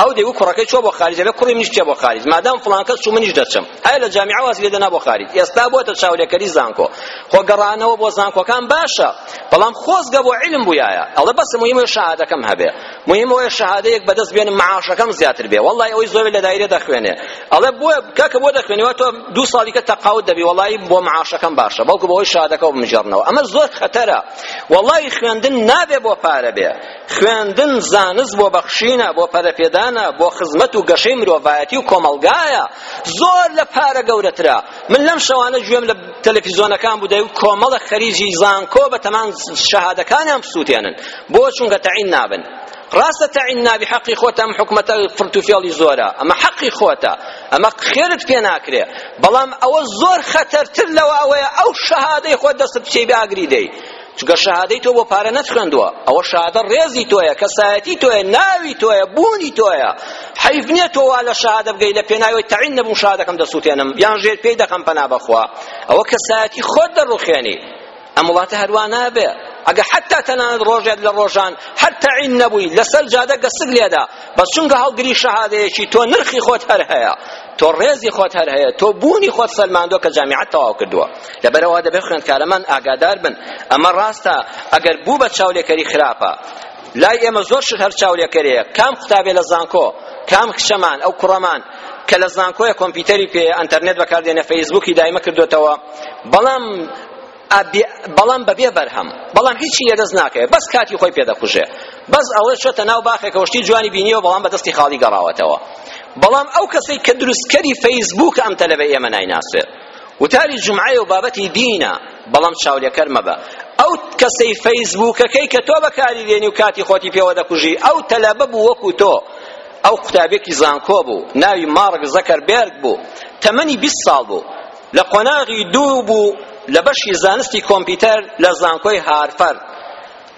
ئەو دەیگو کوڕەکەی چۆ بۆ خارج دەبێ کوڕی منیش چێ بۆ خارج مادام فڵان کەس چوو منیش دەچم ئایا لە جامیعە واز لێ دەنا بۆ خارج ئێستا بۆتە چاولێکەری زانکۆ خۆ گەڕانەوە بۆ زانکۆکان باشە بەڵام خۆزگە بۆ عیلم بوویایە ئەڵێ بەس مهمە شەهادەکەم هەبێ مهم ئەوەیە شەهادەیەک بەدەست بێنم معاشەکەم زیاتر بێ وەڵڵای ئەوەی زۆر لە دایرە دەخوێنێ ئەڵێ بۆ کاکە بۆ دەخوێنی وا تۆ دوو ساڵی کە تەقاوت دەبی وەڵڵای بۆ معاشەکەم باشە بەڵکو بۆ ئەوەی شەهادەکەو بمژێڕنەوە ئەمە زۆر خەتەرە وەڵڵای خوێندن نابێ بۆ پارە بێ خوێندن زانست بۆ بەخشینە بۆ پەرەپێدانە بۆ خزمەت و گەشەی مرۆڤایەتی و کۆمەڵگایە زۆر لە پارە گەورەترە من لەم شەوانە گوێم لە تەلەفیزۆنەکان بوو دەیوت کۆمەڵە خەریجی زانکۆ بە تەمان شەهادەکانیان بسووتێنن بۆ چونکە تەعین نابن ڕاستە تەعین نابی حەقی خۆتە ئەم حکومەتە فرت و فێڵی زۆرە ئەمە حەقی خۆتە ئەمە خێرت پێ ناکرێ بەڵام ئەوە زۆر خەتەرتر لەوە ئەوەیە ئەو شەهادەی خۆت دەستت بچێ بێ ئاگری دەی چونکە شەهادەی تۆ بۆ پارە نەتخوێندووە ئەوە شەهادە ڕێزی تۆیە کەسایەتی تۆیە ناوی تۆیە بوونی تۆیە حەیف نییە تۆ وا لە شەهادە بگەی لە پێناوی تەعین نەبوو شەهادەکەم دەسووتێنم یان ژێر پێی دەخەم پەنا بەخوا ئەوە کەسایەتی خۆت دەڕوخێنی ئەم وڵاتە هەر وا نابێ ئەگە حتا تەنانەت ڕۆژێک لە ڕۆژان هەر تەعین نەبووی لەسەر جادە گەسک لێدا بەس چونکە هەڵگری شەهادەیەکی تۆ نرخی خۆت هەر هەیە تۆ ڕێزی خۆت هەر هەیە تۆ بوونی خۆت سەلماندووە کە جامیعەت تەواو کردووە لەبەرەوە دەبێت خوێندکارەمان ئاگادار بن ئەمە ڕاستە ئەگەر بوو بە چاولێکەری خراپە لای ئێمە زۆر شت هەر چاولێکەرەیە کام قوتابێ لە زانکۆ کام کچەمان ئەو کوڕەمان کە لە زانکۆیە کۆمپیوتەری پێ ئەنتەرنێت بەکاردێنە فەیسبوکی دایمە کردوێتەوە بەڵام بەڵام بەبێ بەرهەم بەڵام هیچی لەدەست ناکەوێت بەس کاتی خۆی پێدەکوژێ بەس ئەوەی چۆتە ناو باخێکەوە شتی جوانی بینیەوە بەڵام بەدەستی خاڵی گەڕاوەتەوە بەڵام ئەو کەسەی کە دروستکەری فەیسبووک ئەم تەلەبە ئێمە نایناسێت وتاری جمعەیە و بابەتی دینە بەڵام چاولێکەر مەبە ئەو کەسەی فەیسبووکەکەی کە تۆ بەکاری دێنی و کاتی خۆتی پێوە دەکوژی ئەو تەلەبە بوو وەکو تۆ ئەو قوتابێکی زانکۆ بوو ناوی مارک زەکەربێرگ بوو تەمەنی بیست ساڵ بوو لە قۆناغی دوو بوو لە بەشی زانستی کۆمپیوتەر لە زانکۆی هارفەر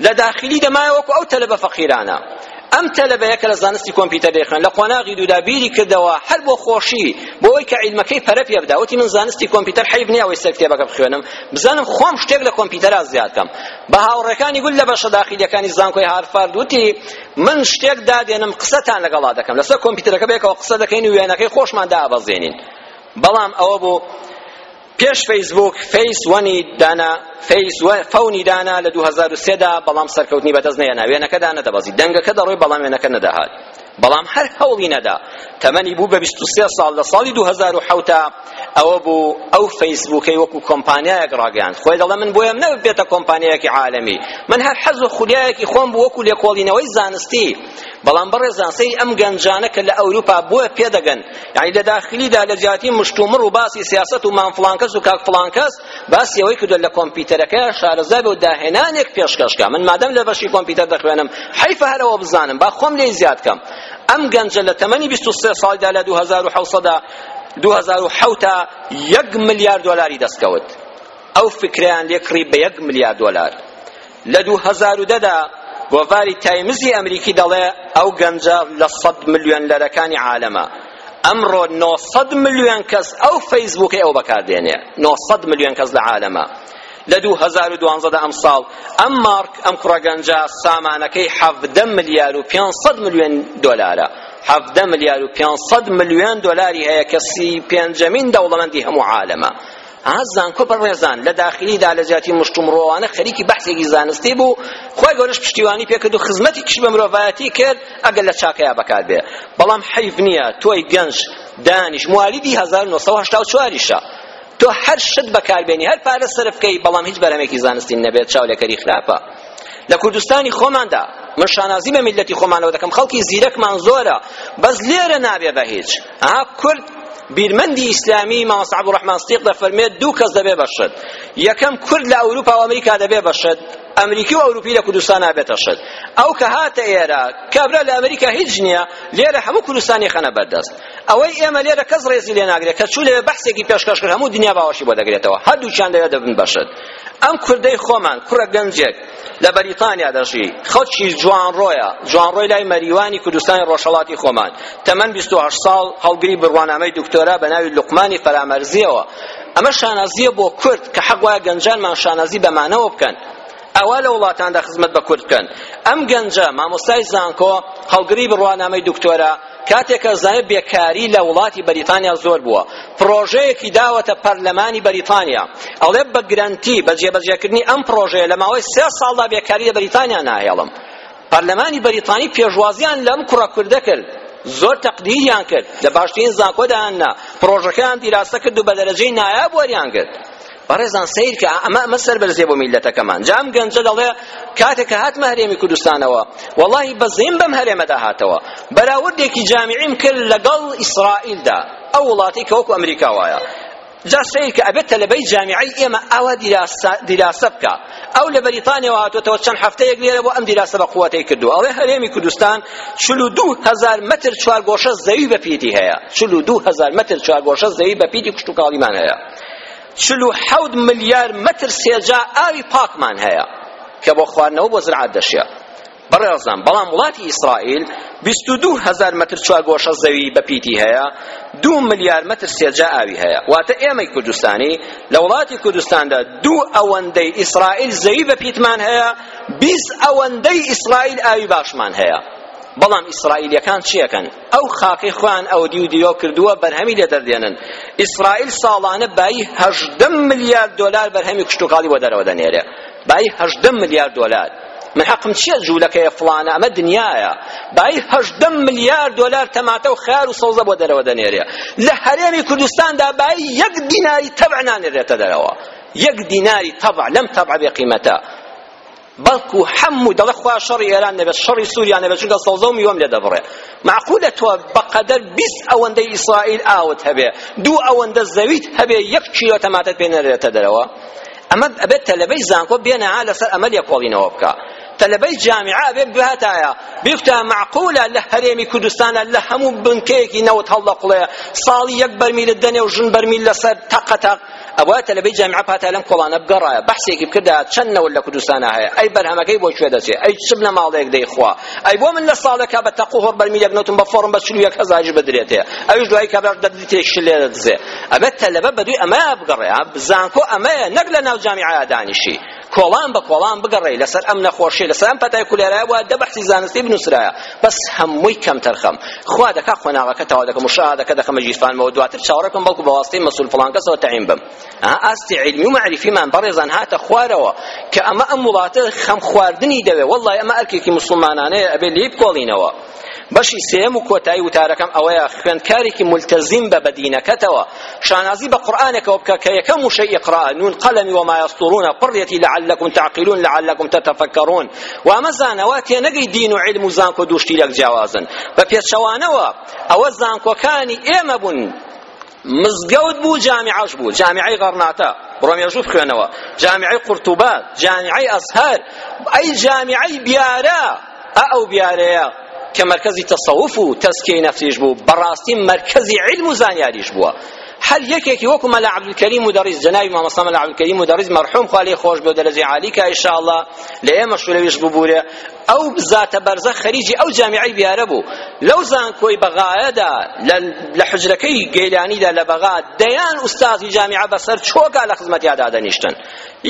لە داخلی دەمایە وەکو ئەو تەلەبە فەقیرانە ئەم تەلەبەیە کە لە زانستی کۆمپیوتەر دەیخوێن لە قۆناغی دوودا بیری کردەوە هەر بۆ خۆشی بۆ ئەوەی کە عیلمەکەی پەرە پێ بدا وتی من زانستی کۆمپیوتەر حەیف نییە ئەوەی سەر کتێبەکە بخوێنم بزانم خۆم شتێک لە کۆمپیوتەرا زیاد کەم بە هاوڕێکانی گول لە بەشە داخیلیەکانی زانکۆی هارفارد وتی من شتێک دادێنم قسەتان لەگەڵا دەکەم لەسەر کۆمپیوتەرەکە بێکەوە قسە دەکەین و وێنەکەی خۆشمان دابەزێنین بەڵام ئەوە بۆ پێش فەیسبووک فەیس وەنی دانا فەیس وە فەونی دانا لە 2003 دا بەڵام سەرکەوتنی بەدەست نەهێنا وێنەکە دانەدەبەزی دەنگەکە دەڕۆی بەڵام وێنەکە نەدەهات بەڵام هەر هەوڵی نەدا تەمەنی بوو بە 23 ساڵ لە ساڵی 2007 ئەوە بوو ئەو فەیسبووکەی وەکو کۆمپانیایەک ڕاگەیاند خۆی دەڵێ من بۆیەم نەبێتە کۆمپانیایەکی عالەمی من هەر حەز و خولیایەکی خۆم بوو وەکو لێکۆڵینەوەی زانستی بەڵام بەڕێزان سەی ئەم گەنجانە کە لە ئەوروپا بۆیە پێدەگەن یانی لە داخلیدا لە جیاتی مشتومڕ و باسی سیاسەت و مام فڵانکەس و کاک فڵانکەس باسی ئەوەی کردووە لە کۆمپیوتەرەکە شارەزا بێ و داهێنانێک پێشکەش کە من مادەم لە بەشی کۆمپیوتەر دەخوێنم حەیفە هەر ئەوە بزانم با خۆم لێی زیاد کەم ئەم گەنجە لە تەمەنی بیست و سێ ساڵیدا لە دوو هەزار و حەوت سەدا دوو هەزار و حەوت تا یەک ملیار دۆلاری دەستکەوت ئەو فکرەیان لێ کڕی بە یەک ملیار دۆلار لە دوو هەزار و دە دا گۆڤاری تایمزی ئەمریکی دەڵێ ئەو گەنجە لە سەد ملیۆن لەرەکانی عالەمە ئەمڕۆ نۆ سەد ملیۆن کەس ئەو فەیسبووکەی ئەو بەکاردێنێ نۆ سەد ملیۆن کەس لە عالەمە لە دوو هەزار و دوانزەدا ئەمساڵ ئەم مارک ئەم کوڕە گەنجە سامانەکەی حەڤدە ملیار و پێنج سەد ملیۆن دۆلارە حەڤدە ملیار و پێنج سەد ملیۆن دۆلاری هەیە کەسی پێنجەمین دەوڵەمەندی هەموو عالەمە ها زانکۆ بەڕێزان لە داخلیدا لە جیاتی مشتومڕۆوانە خەریکی بەحسێکی زانستی بوو خوای گەورەش پشتیوانی پێکرد و خزمەتێکیش بە مرۆڤایەتی کرد ئەگەر لە چاکەیا بەکار بێ بەڵام حەیف نییە تۆی گەنج دانیش موالیدی 1984 شە تۆ هەر شت بەکاربێنی هەر پارە سەرف بکەی بەڵام هیچ بەرهەمێکی زانستی نەبێت چاولێکەری خراپە لە کوردستانی خۆماندا من شانازی بە میلەتی خۆمانەوە دەکەم خەڵکی زیرەکمان زۆرە بەس لێرە نابێ بە هیچ ها کورد بیرمەندی ئیسلامی مامۆستا عەبدولڕەحمان سدیق دەفەرمێت دوو کەس دەبێ بە شت یەکەم کورد لە ئەوروپا و ئەمریکا دەبێ بە شت ئەمریکی و ئەوروپی لە کوردستان نابێتە شت ئەو کە هاتە ئێرە کابرا لە ئەمریکا هیچ نییە لێرە هەموو کوردستانی خەنە بەردەست ئەوەی ئێمە لێرە کەس ڕێزی لێ ناگرێت کە چوو لەوێ بەحسێکی پێشکەش کرد هەموو دنیا باوەشی بۆ دەگرێتەوە هەردووکیان لەوێ دەبن بە شت ئەم کوردەی خۆمان کوڕە گەنجێک لە بەریتانیا دەژی خەڵکی جوانڕۆیە جوانڕۆی لای مەریوانی کوردستانی ڕۆژهەڵاتی خۆمان تەمەن 28 ساڵ هەڵگری بڕوانامەی دکتۆرا بە ناوی لوقمانی فەرامەرزیەوە ئەمە شانازییە بۆ کورد کە حەق وایە گەنجانمان شانازی بەمانەوە بکەن ئەوە لە وڵاتاندا خزمەت بە کورد بکەن ئەم گەنجە مامۆستای زانکۆ هەڵگری بڕوانامەی دکتۆرا کاتێک کە زانی بێکاری لە وڵاتی بەریتانیا زۆر بووە پڕۆژەیەکی داوەتە پەرلەمانی بەریتانیا ئەڵێ بە گرەنتی بە جێبەجێکردنی ئەم پڕۆژەیە لە ماوەی سێ ساڵدا بێکاری لە بەریتانیا ناهێڵم پەرلەمانی بەریتانی پێشوازیان لەم کوڕە کوردە کرد زۆر تەقدیریان کرد لە باشترین زانکۆدایان نا پڕۆژەکەیان دیراسە کرد و بە دەرەجەی نایاب وەریان گرت بەڕێزان سەیرکە ئەمە ئەمە سەربەرزیە بۆ میلەتەکەمان جا ئەم گەنجە دەڵێ کاتێک کە هاتمە هەرێمی کوردستانەوە وەڵاهی بەزەیم بەم هەرێمەدا هاتەوە بەراوردێکی جامیعیم کرد لەگەڵ ئیسرائیلدا ئەو وڵاتەی کە وەکو ئەمریکا وایە جا سیر کە ئەبێت تەلەبەی جامیعەی ئێمە ئاوا دیراسە بکە ئەو لە بەریتانیەوە هاتوێتەوە چەند هەفتەیەک لێرە بۆ ئەم دیراسە بە قووەتەی کردو ئەڵێ هەرێمی کوردستان چل و دوو هەزار مەتر چوارگۆشە زەوی بە پیتی هەیە چل و دوو هەزار مەتر چوارگۆشە زەوی بە پیتی کوشتوکاڵیمان هەیە چل و حەوت ملیار مەتر سێجا ئاوی پاکمان هەیە کە بۆ خواردنەوە بۆ زراعەت دەشێ بەڕێزان بەڵام وڵاتی ئیسرائیل بیست و دوو هەزار مەتر چوارگۆشە زەوی بە پیتی هەیە دوو ملیار مەتر سێجا ئاوی هەیە واتە ئێمەی کوردستانی لە وڵاتی کوردستاندا دوو ئەوەندەی ئیسرائیل زەوی بە پیتمان هەیە بیست ئەوەندەی ئیسرائیل ئاوی باشمان هەیە بەڵام ئیسرائیلەکان چیەکەن ئەو خاکەی خۆیان ئەودیو دیو کردووە بەرهەمی لێ دەردێنن ئیسرائیل ساڵانە بایی هەژدە ملیارد دۆلار بەرهەمی کشتوکاڵی بۆ دەرەوە دەنێرێ بایی هەژدە ملیارد دۆلار من حەقم چییە جوولەکەیە فڵانە ئەمە دنیایە بایی هەژدە ملیارد دۆلار تەماتە و خیار و سەوزە بۆ دەرەوە دەنێرێ لە هەرێمی کوردستاندا بایی یەک دیناری تەبع نانێرێتە دەرەوە یەک دیناری تەبع لەم تەبع بێ قیمەتە بەڵکو حەموو دەڵێ خوا شەڕی ئێران نەبێت شەڕی سووریا نەبێت چونکە سەوزە و میوەم لێ دەبڕێ معقولە تۆ بەقەدەر بیست ئەوەندەی ئیسرائیل ئاوت هەبێ دوو ئەوەندە زەویت هەبێ یەک کیلۆ تەماتەت پێ نەرێتە دەرەوە ئەمە ئەبێت تەلەبەی زانکۆ بێنە ها لەسەر ئەمە لێکۆڵینەوە بکە تەلەبەی جامیعە ئەبێ بهاتایە بیفتە معقولە لە هەرێمی کوردستانە لە هەموو بنکەیەکی نەوت هەڵدەقڵێ ساڵی یەک بەرمیلت دەنێ و ژن بەرمیل لەسەر تەقەتەق ئەبوایە تەلەبەی جامیعە پاتای لەم کۆڵانە بگەڕایە بەحسێکی بکردا چەند نەوت لە کوردستانا هەیە ئەی بەرهەمەکەی بۆ کوێ دەچێ ئەی چ بنەماڵەیەک دەیخوا ئەی بۆ من لە ساڵێکا بە تەقو هۆڕ بەرمیلێک نەوتم بە فۆڕم بە چل و یەک هەزاریش بدرێتێ ئەویش دوایی کابراش دە لیترێکیش لێ دەدزێ ئەبێت تەلەبە بەدووی ئەمەیە بگەڕێ زانکۆ ئەمەیە نەک لە ناو جامیعەیا دانیشی کۆڵان بە کۆڵان بگەڕێی لەسەر ئەم نەخۆشیە لەسەر ئەم پەتای کولێرایە بووە دە بەحسی زانستی بنووسرایە بەس هەمووی کەمتەرخەم خوا دەکا قۆناغەکە تەوا دەکەم و شەهادەکە دەخەمە ژیرفانمەوە دواتر چاوەڕێ بکەم بەڵکو بە واستەی مەسول فڵان کەسەوە تەعین بم ئاستی علمی و مەعریفیمان بەڕێزان هاتە خوارەوە کە ئەمە ئەم وڵاتە خەم خواردنی دەوێ وەڵڵای ئەمە ئەرکێکی موسڵمانانەیە ئەبێ لێی بکۆڵینەوە بەشی سێیەم و کۆتایی وتارەکەم ئەوەیە خوێندکارێکی ملتەزیم بە بە دینەکەتەوە شانازی بە قورئانێکەوە بکە کە یەکەم وشەی ئیقرا نون قەلەمی وما یەسطورونە پڕیەتی لعلکم تعقلون لعلکم تتفکرون و ئەمە زانەوە تێنەگەی دین و علم و زانکۆ دوو شتی لەک جیاوازن بە پێچەوانەوە ئەوە زانکۆکانی ئێمە بوون مزگەوت بوو جامیعەش بوو جامیعەی غەڕناتە بڕۆ مێژوو بخوێنەوە جامیعەی قورتوبە جامیعەی ئەزهەر ئەی جامیعەی بیارە ئە ئەو بیارەیە کە مەرکەزی تەسەوف و تەسکیەی نەفسیش بوو بەڕاستی مەرکەزی علم و زانیاریش بووە هەر یەکێکی وەکو مەلا عەبدولکەریم مدەڕیس جەنابی مامۆستا مەلا عەبدولکەریم مدەڕیس مەرحوم خوا لێی خۆش بێ و دەرەجەی عالی کا ئینشاءاللە لە ئێمەش و لەویش ببورێ ئەو زاتە بەرزە خەریکی ئەو جامیعەی بیارە بوو لەو زانکۆی بەغایەدا لە حجرەکەی گەیلانیدا لە بەغا دەیان ئوستازی جامیعە بەسەر چۆکا لە خزمەتیا دادەنیشتن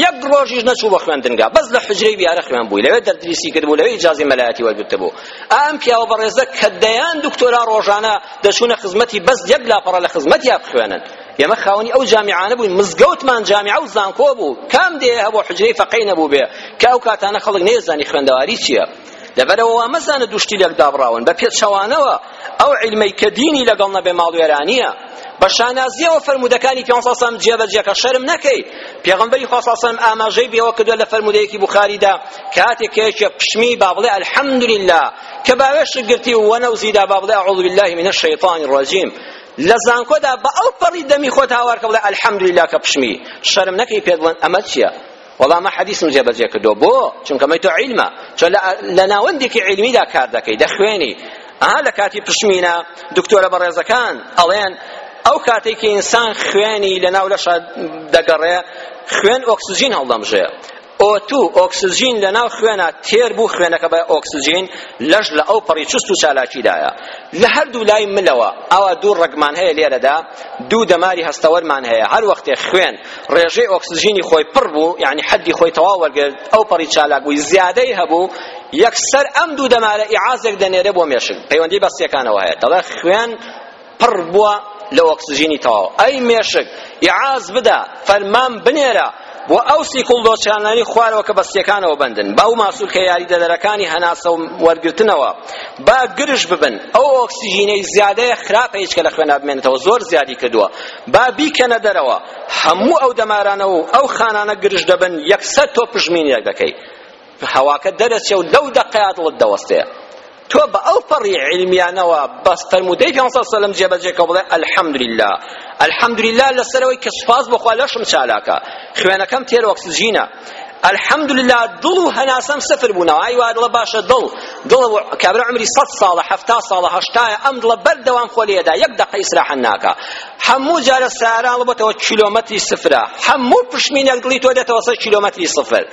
یەک ڕۆژیش نەچوو بە خوێندنگا بەس لە حجرەی بیارە خوێن بووی لەوێ دەردریسی کردبوو لەوێ ئیجازی مەلایەتی وەرگرتبوو ئەم پیاوە بەڕێزە کە دەیان دکتۆرا ڕۆژانە دەچوونە خزمەتی بەس یەک لاپەڕە لە خزمەتیا بخوێنن ئێمە خاوەنی ئەو جامیعانە بووین مزگەوتمان جامیعە و زانکۆ بوو کام دێ هەبوو حجرەی فەقەی نەبوو بێ کە ئەو کاتانە خەڵک نێزانی خوێندەواری چییە لەبەرەوە وا مەزانە دوو شتی لەک دابڕاون بە پێچەوانەوە ئەو عیلمەی کە دینی لەگەڵ نەبێ ماڵوێرانییە بە شانازیەوە فەرمودەکانی پێ ساسەم جێبەجێ کە شەرم نەکەی پێغمبەری خوا ساسەم ئاماژەی بێەوە کردووە لە فەرمودەیەکی بخاریدا کاتێک کێکێ پشمی با بڵێ الحمدلله کە باوێشت گرتی و وەنەوزیدا با بڵێ اعوذ بالله من الشیطان الرجیم لە زانکۆدا بە ئەو پەڕی دەمی خۆت هاوار کە بڵێ الحمدللە کە پشمی شەرم نەکەی پێت بڵێن ئەمە چییە وەڵا مە حەدیسم جێبەجێ کردو بۆ چونکە مەی تۆ عیلمە چۆ لە ناوەندێکی عیلمیدا کار دەکەی دەخوێنی ئەها لە کاتی پشمینە دکتۆرە بەڕێزەکان ئەڵێن ئەو کاتێک کە ئینسان خوێنی لەناو لەشە دەگەڕێ خوێن ئۆکسجین هەڵدەمژێ ئۆتو ئۆکسجین لە ناو خوێنا تێر بوو خوێنەکە بە ئۆکسجین لەش لە ئەو پەڕی چست و چالاکیدایە لە هەردوو لای ملەوە ئاوا دوو ڕەگمان هەیە لێرەدا دوو دەماری هەستەوەرمان هەیە هەر وەختێ خوێن ڕێژەی ئۆکسجینی خۆی پڕ بوو یعنی حەدی خۆی تەواو وەرگرت ئەو پەڕی چالاک بووی زیادەی هەبوو یەکسەر ئەم دوو دەمارە ئیعازێک دەنێرێ بۆ مێشک پەیوەندی بەستیەکانەوە هەیە دەڵێ خوێن پڕ بووە لە ئۆکسجینی تەواو ئەی مێشک ئیعاز بدە فەرمان بنێرە و ئەو سیکڵ دۆچانانی خوارەوە کە بەستیەکانەوە بەندن با و ماسولکە یاریدەدەرەکانی هەناسە و وەرگرتنەوە با گرژ ببن ئەو ئۆکسجینەی زیادەیە خراپە هیچ کە لە خوێنا بمێنێتەوە زۆر زیادی کردووە با بیکەنە دەرەوە هەموو ئەو دەمارانە و ئەو خانانە گرژ دەبن یەکسەر تۆ پژمینێک دەکەی هەواکە دەرەچێ و لەو دەقەیە دڵت دەوەستێ تۆ بە ئەو پەڕی عیلمیانەوە بەس فەرموودەی پێ سەڵ سەلم جێبەجێ کە بڵێ الحمدلله الحمدلله لەسەرەوەی کە سوپاس بخوا لەشم چالاکە خوێنەکەم تێر ئۆکسجینە الحمدلله دڵ و هەناسەم سفر بوونەوە ئای وا دڵە باشە دڵ دڵ کابرا عمری سەد ساڵە حەفتا ساڵە هەشتایە ئەم دڵە بەردەوام خۆ لێدا یەک دەقە ئیسراحەت ناکا هەموو جارە ساران بۆتەوە کیلۆمەتری سفرە هەموو پشمینێک دڵی تۆ دێتەوە سەر کیلۆمەتری سفر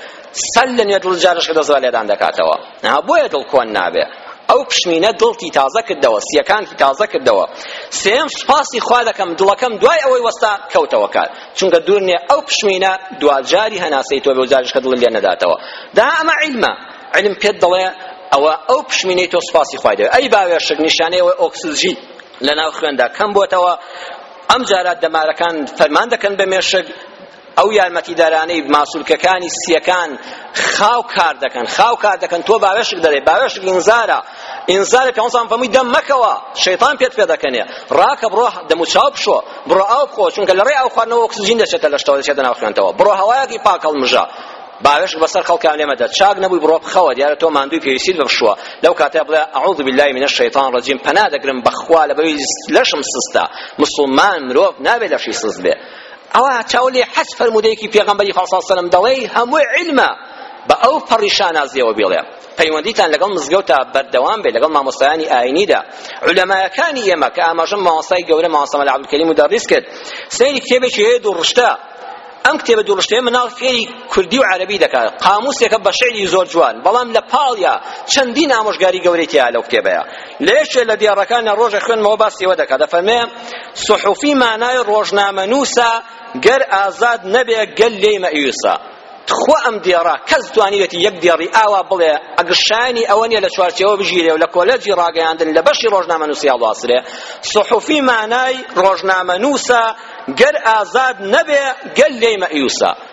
سەر لە نوێ دڵ جارش کە دەزرا لێدان دەکاتەوە ها بۆیە دڵ کۆن نابێ ئەو پشمینە دڵتی تازە کردەوە سیەکانتی تازە کردەوە سێم سوپاسی خوا دەکەم دڵەکەم دوای ئەوەی وەستا کەوتەوە کار چونکە دوور نیە ئەو پشمینە دواجاری هەناسەی تۆ بێ و جاریش کە دڵی لێ نەداتەوە دا ئەمە عیلمە علم پێت دەڵێ ئەوە ئەو پشمینەی تۆ سوپاسی خوای دەوێت ئەی باوێشک نیشانەی ئەوەی ئۆکسجی لەناو خوێندا کەم بۆتەوە ئەم جارات دەمارەکان فەرمان دەکەن بە مێشک ئەو یارمەتیدارانەی ماسولکەکانی سیەکان خاو کار دەکەن خاو کار دەکەن تۆ باوێشک دەرێ باوێشک ئینزارە ئینزارە پێوەسان فەمووی دەم مەکەوە شەیطان پێت پێ دەکەنێ ڕاکە بڕۆ دەم و چاو بشۆ بڕۆ ئاو بخۆ چونکە لە ڕێی ئاو خواردنەوە ئۆکسجین دەچێتە لەشتەوە دەچێتە ناو خوێنتەوە بڕۆ هەوایەکی پاک هەڵمژە باوێشک بەسەر خەڵکان لێ مەدە چاک نەبووی بڕۆ بخەوە دیارە تۆ ماندووی پێویستیت بە بشووە لەو کاتە بڵێ ئەعوذ بالله من الشیطان الرجیم پەنا دەگرم بەخوا لەبەوی لەشم سستە مسلمان مرۆڤ نابێت لەشی سست بێ ئەوا چاو لێ حەز فەرموودەیەکی پێغەمبەری خوا صلی الله علیه و سلم دەڵێی هەمووی عیلمە بە ئەو پەڕی شانازیەوە بێڵێ پەیوەندیتان لەگەڵ مزگەوتا بەردەوام بێت لەگەڵ مامۆستایانی ئاینیدا علەمایەکانی ئێمە کە ئاماژەم مامۆستای گەورە مامۆستا مەلا عەبدولکەریم و دەڕیس کرد سەیری کتێبێکی هەیە دوو ڕشتە ئەم کتێبە دوو ڕشتەیە مناڵ فێری کوردی و عەرەبی دەکات قاموسێکە بە شعری زۆر جوان بەڵام لە پاڵیا چەندین ئامۆژگاری گەورەی تیا لەو کتێبەیە لە یەکێ لە دێڕەکانیان ڕۆژێ خوێنمەوە باسی ئەوە دەکات دەفەرمێ سحوفی مانای ڕۆژنامەنووسە گەر ئازاد نەبێ گەل لێی مەئیوسە تخوا ئەم دێڕە کەس توانیوێتی یەک دێڕی ئاوا بڵێ ئەگەر شایانی ئەوە نییە لە چوارچێوە بژیرێ و لە کۆلێجی ڕاگەیاندن لە بەشی ڕۆژنامەنووسی هەڵواسرێ سحوفی مانای ڕۆژنامەنووسە گەر ئازاد نەبێ گەل لێی مەئیوسە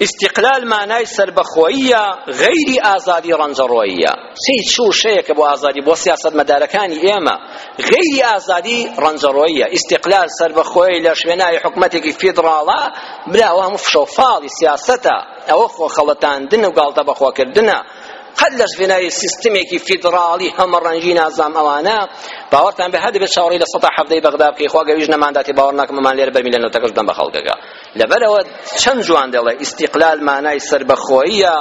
ئیستیقلال مانای سەربەخۆییە غەیری ئازادی ڕەنجەڕۆییە چی چ وشەیەکە بۆ ئازادی بۆ سیاسەتمەدارەکانی ئێمە غەیری ئازادی ڕەنجەڕۆییە ئیستیقلال سەربەخۆی لە شوێناوی حکومەتێکی فیدڕاڵە برا ئەوە هەموو فشەوفاڵی سیاسەتە ئەوە خۆ خەڵەتاندن و گاڵتە بەخۆکردنە قەت لە ژێناوی سیستمێکی فیدراڵی هەمەڕەنگی نازام ئەوانە باوەڕتان بە هەر دەبێت چاوەڕێی لە سەدا حەفتەی بەغدا بکەی خوا گەویش نەمانداتی باوەڕ ناکەم ئەمان لێرە بەرمیلە نەوتەکەش بدەن بە خەڵکەکە لەبەرئەوە چەند جوان دەڵێ ئیستیقلال مانای سەربەخۆییە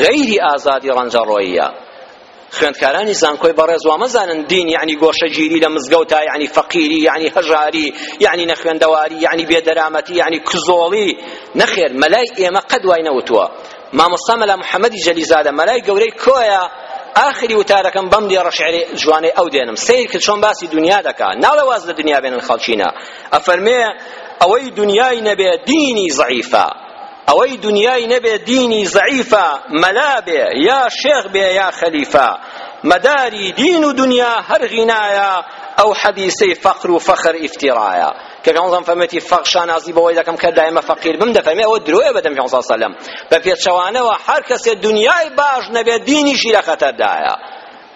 غەیری ئازادی ڕەنجەڕۆییە خوێندکارانی زانکۆی بەڕێز وا مەزانن دین یعنی گۆشەگیری لە مزگەوتا یعنی فەقیری یعنی هەژاری یعنی نەخوێندەواری یعنی بێدەرامەتی یعنی کزۆڵی نەخێر مەلای ئێمە قەد وای نەوتووە مامۆستا مەلا محەممەدی جەلیزادە مەلای گەورەی کۆیە ئاخری وتارەکەم بەم دێڕە شعرێ جوانەی ئەو دێنم سیر کە چۆن باسی دنیا دەکا ناڵێ واز لە دنیا بێنن خەڵچینە ئەفەرمێ ئەوەی دونیای نەبێ دینی زەعیفە ئەوەی دونیای نەبێ دینی زەعیفە مەلا بێ یا شێخ بێ یا خەلیفە مەداری دین و دنیا هەر غینایە ئەو حەدیسەی فەقر و فەخر ئیفتیرایە کە پێغەمبەر فەرمێتی فەق شانازی بەوەی دەکەم کە دایمە فەقیر بم دەفەرمێ ئەوە درۆیە بەدەم پێغەمبەر صلی الله علیه و سلم بە پێچەوانەوە هەر کەسێ دنیای باش نەبێ دینیشی لە خەتەردایە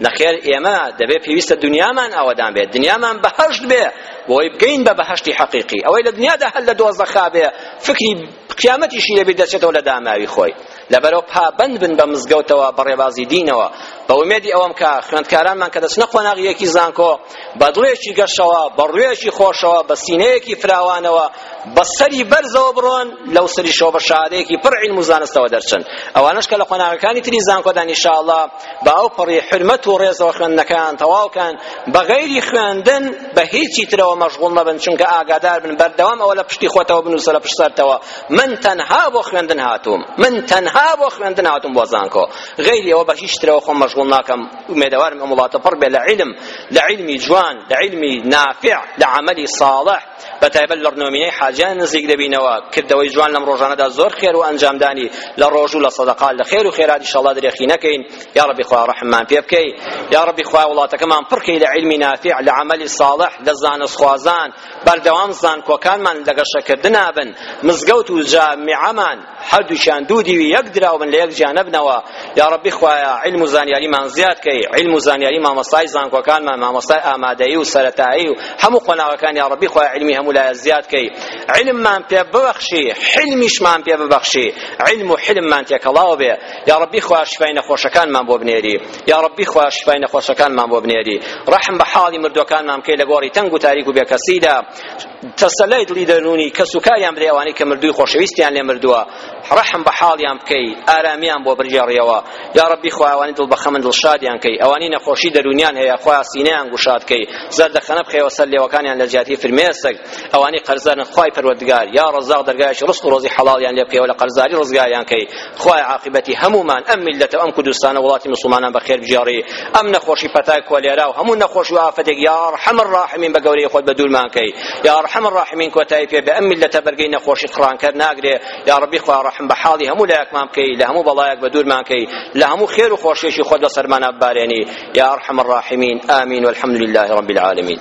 نەخێر ئێمە دەبێ پێویستە دنیامان ئەوەدان بێت دنیامان بەهەشت بێ بۆی بگەین بە بەهەشتی حەقیقی ئەوەی لە دنیادا هەر لە دۆزەخا بێ فکری قیامەتیشی لەبیر دەچێتەوە لە داماوی خۆی لەبەرەوە پابەند بن بە مزگەوتەوە بە ڕێبازی دینەوە بە ئومێدی ئەوەم کە خوێندکارانمان کە دەچنە قۆناغیەکی زانکۆ بە دڵێکی گەشەوە بە ڕوێکی خۆشەوە بە سینەیەکی فراوانەوە بە سەری بەرزەوە بڕۆن لەو سەریشەوە بە شادەیەکی پڕ عیلم و زانستەوە دەرچن ئەوانەش کە لە قۆناغەکانی تری زانکۆدان ئینشاءاللە بە ئەو پەڕی حورمەت و ڕێزەوە خوێندنەکەیان تەواو کەن بە غەیری خوێندن بە هیچی ترەوە مەشغوڵ نەبن چونکە ئاگادار بن بەردەوام ئەوە لە پشتی خۆتەوە بنووسە لە پشت سەرتەوە من تەنها بۆ خوێندن هاتووم من تەنها بۆ خوێندن هاتووم بۆ زانکۆ غەیری ئەوە بە هیچ ترەوە خۆم مەشغوڵ ناکەم ئومێدەوارم ئەم وڵاتە پڕ بێ لە عیلم لە عیلمی جوان لە عیلمی نافع لە عەمەلی صاڵح بەتایبەت لە ڕنۆمینەی حاجیان نزیک دەبینەوە کردەوەی جوان لەم ڕۆژانەدا زۆر خێر و ئەنجامدانی لە ڕۆژوو لە سەدەقات لە خێر و خێرات ئیشەڵڵا درێخی نەکەین یا ڕەبی خوا ڕەحممان پێ بکەی یا ڕەبی خوا وڵاتەکەمان پڕکەی لە عیلمی نافع لە عەمەلی صاڵح لە زانستخوازان بەردەوام زانکۆکانمان لە گەشەکردنا بن مزگەوت و جامیعەمان هەردووکیان دوو دیوی یەک دراو بن لە یەک جیا نەبنەوە یا ڕەبی خوایە علم و زانیاریمان زیاد کەی علم و زانیاری مامۆستای زانکۆکانمان مامۆستای ئامادەیی و سەرەتایی و هەموو قۆناغەکان یا ڕەبی خوایە علمی هەموو لایە زیاد کەی علممان پێ ببەخشی حلمیشمان پێ ببەخشی علم و حلممان تێکەڵاو بێ یا ڕەبی خوایە شفای نەخۆشەکانمان بۆ بنێری یا ڕەبی خوایە شفای نەخۆشەکانمان بۆ بنێری ڕەحم بە حاڵی مردوەکانمان بکەی لە گۆڕی تەنگ و تاریک و بێکەسیدا تەسەلای دڵی دەرونی کەس و کاریان بدەی ئەوانەی کە مردووی خۆشەویستیان لێ مردووە ڕەحم بە حاڵیان بکەی ئارامیان بۆ بگێڕیەوە یا ڕەبی خوا ئەوانەی دڵ بە خەمن دڵشادیان کەی ئەوانەی نەخۆشی دەرونیان هەیە خوا سینەیان گوشاد کەی زەردەخەنە بخەیەوە سەر لێوەکانیان لە جیاتی فرمێسک ئەوانەی قەرزارن خوای پەروەردگار یا ڕەزاق دەرگایەکی ڕزق و ڕۆزی حەڵاڵیان لێ بکەیەوە لە قەرزاری ڕزگاریان کەی خوایە عاقیبەتی هەموومان ئەم میللەتە و ئەم کوردستانە وڵاتی موسڵمانان بەخێر بگێڕی ئەم نەخۆشی پەتای کۆلێرا و هەموو نەخۆشی و ئافەتێک یا ئەرحەم الراحمین بە گەورەی خۆت بە دوورمان کەی یا ئەرحەم الراحمین کۆتایی پێ بێ ئەم میللەتە بەرگەی نەخۆشی قڕانکەر ناگرێ یا ڕەبی خوا ڕەحم بە حاڵی هەموو لایەکمان بکەی لە هەموو بەڵایەک بە دوورمان کەی لە هەموو خێر و خۆشیەکی خۆت بەسەرمانا ببارێنی یا ئەرحەم الراحمین آمین والحمد لله رب العالمین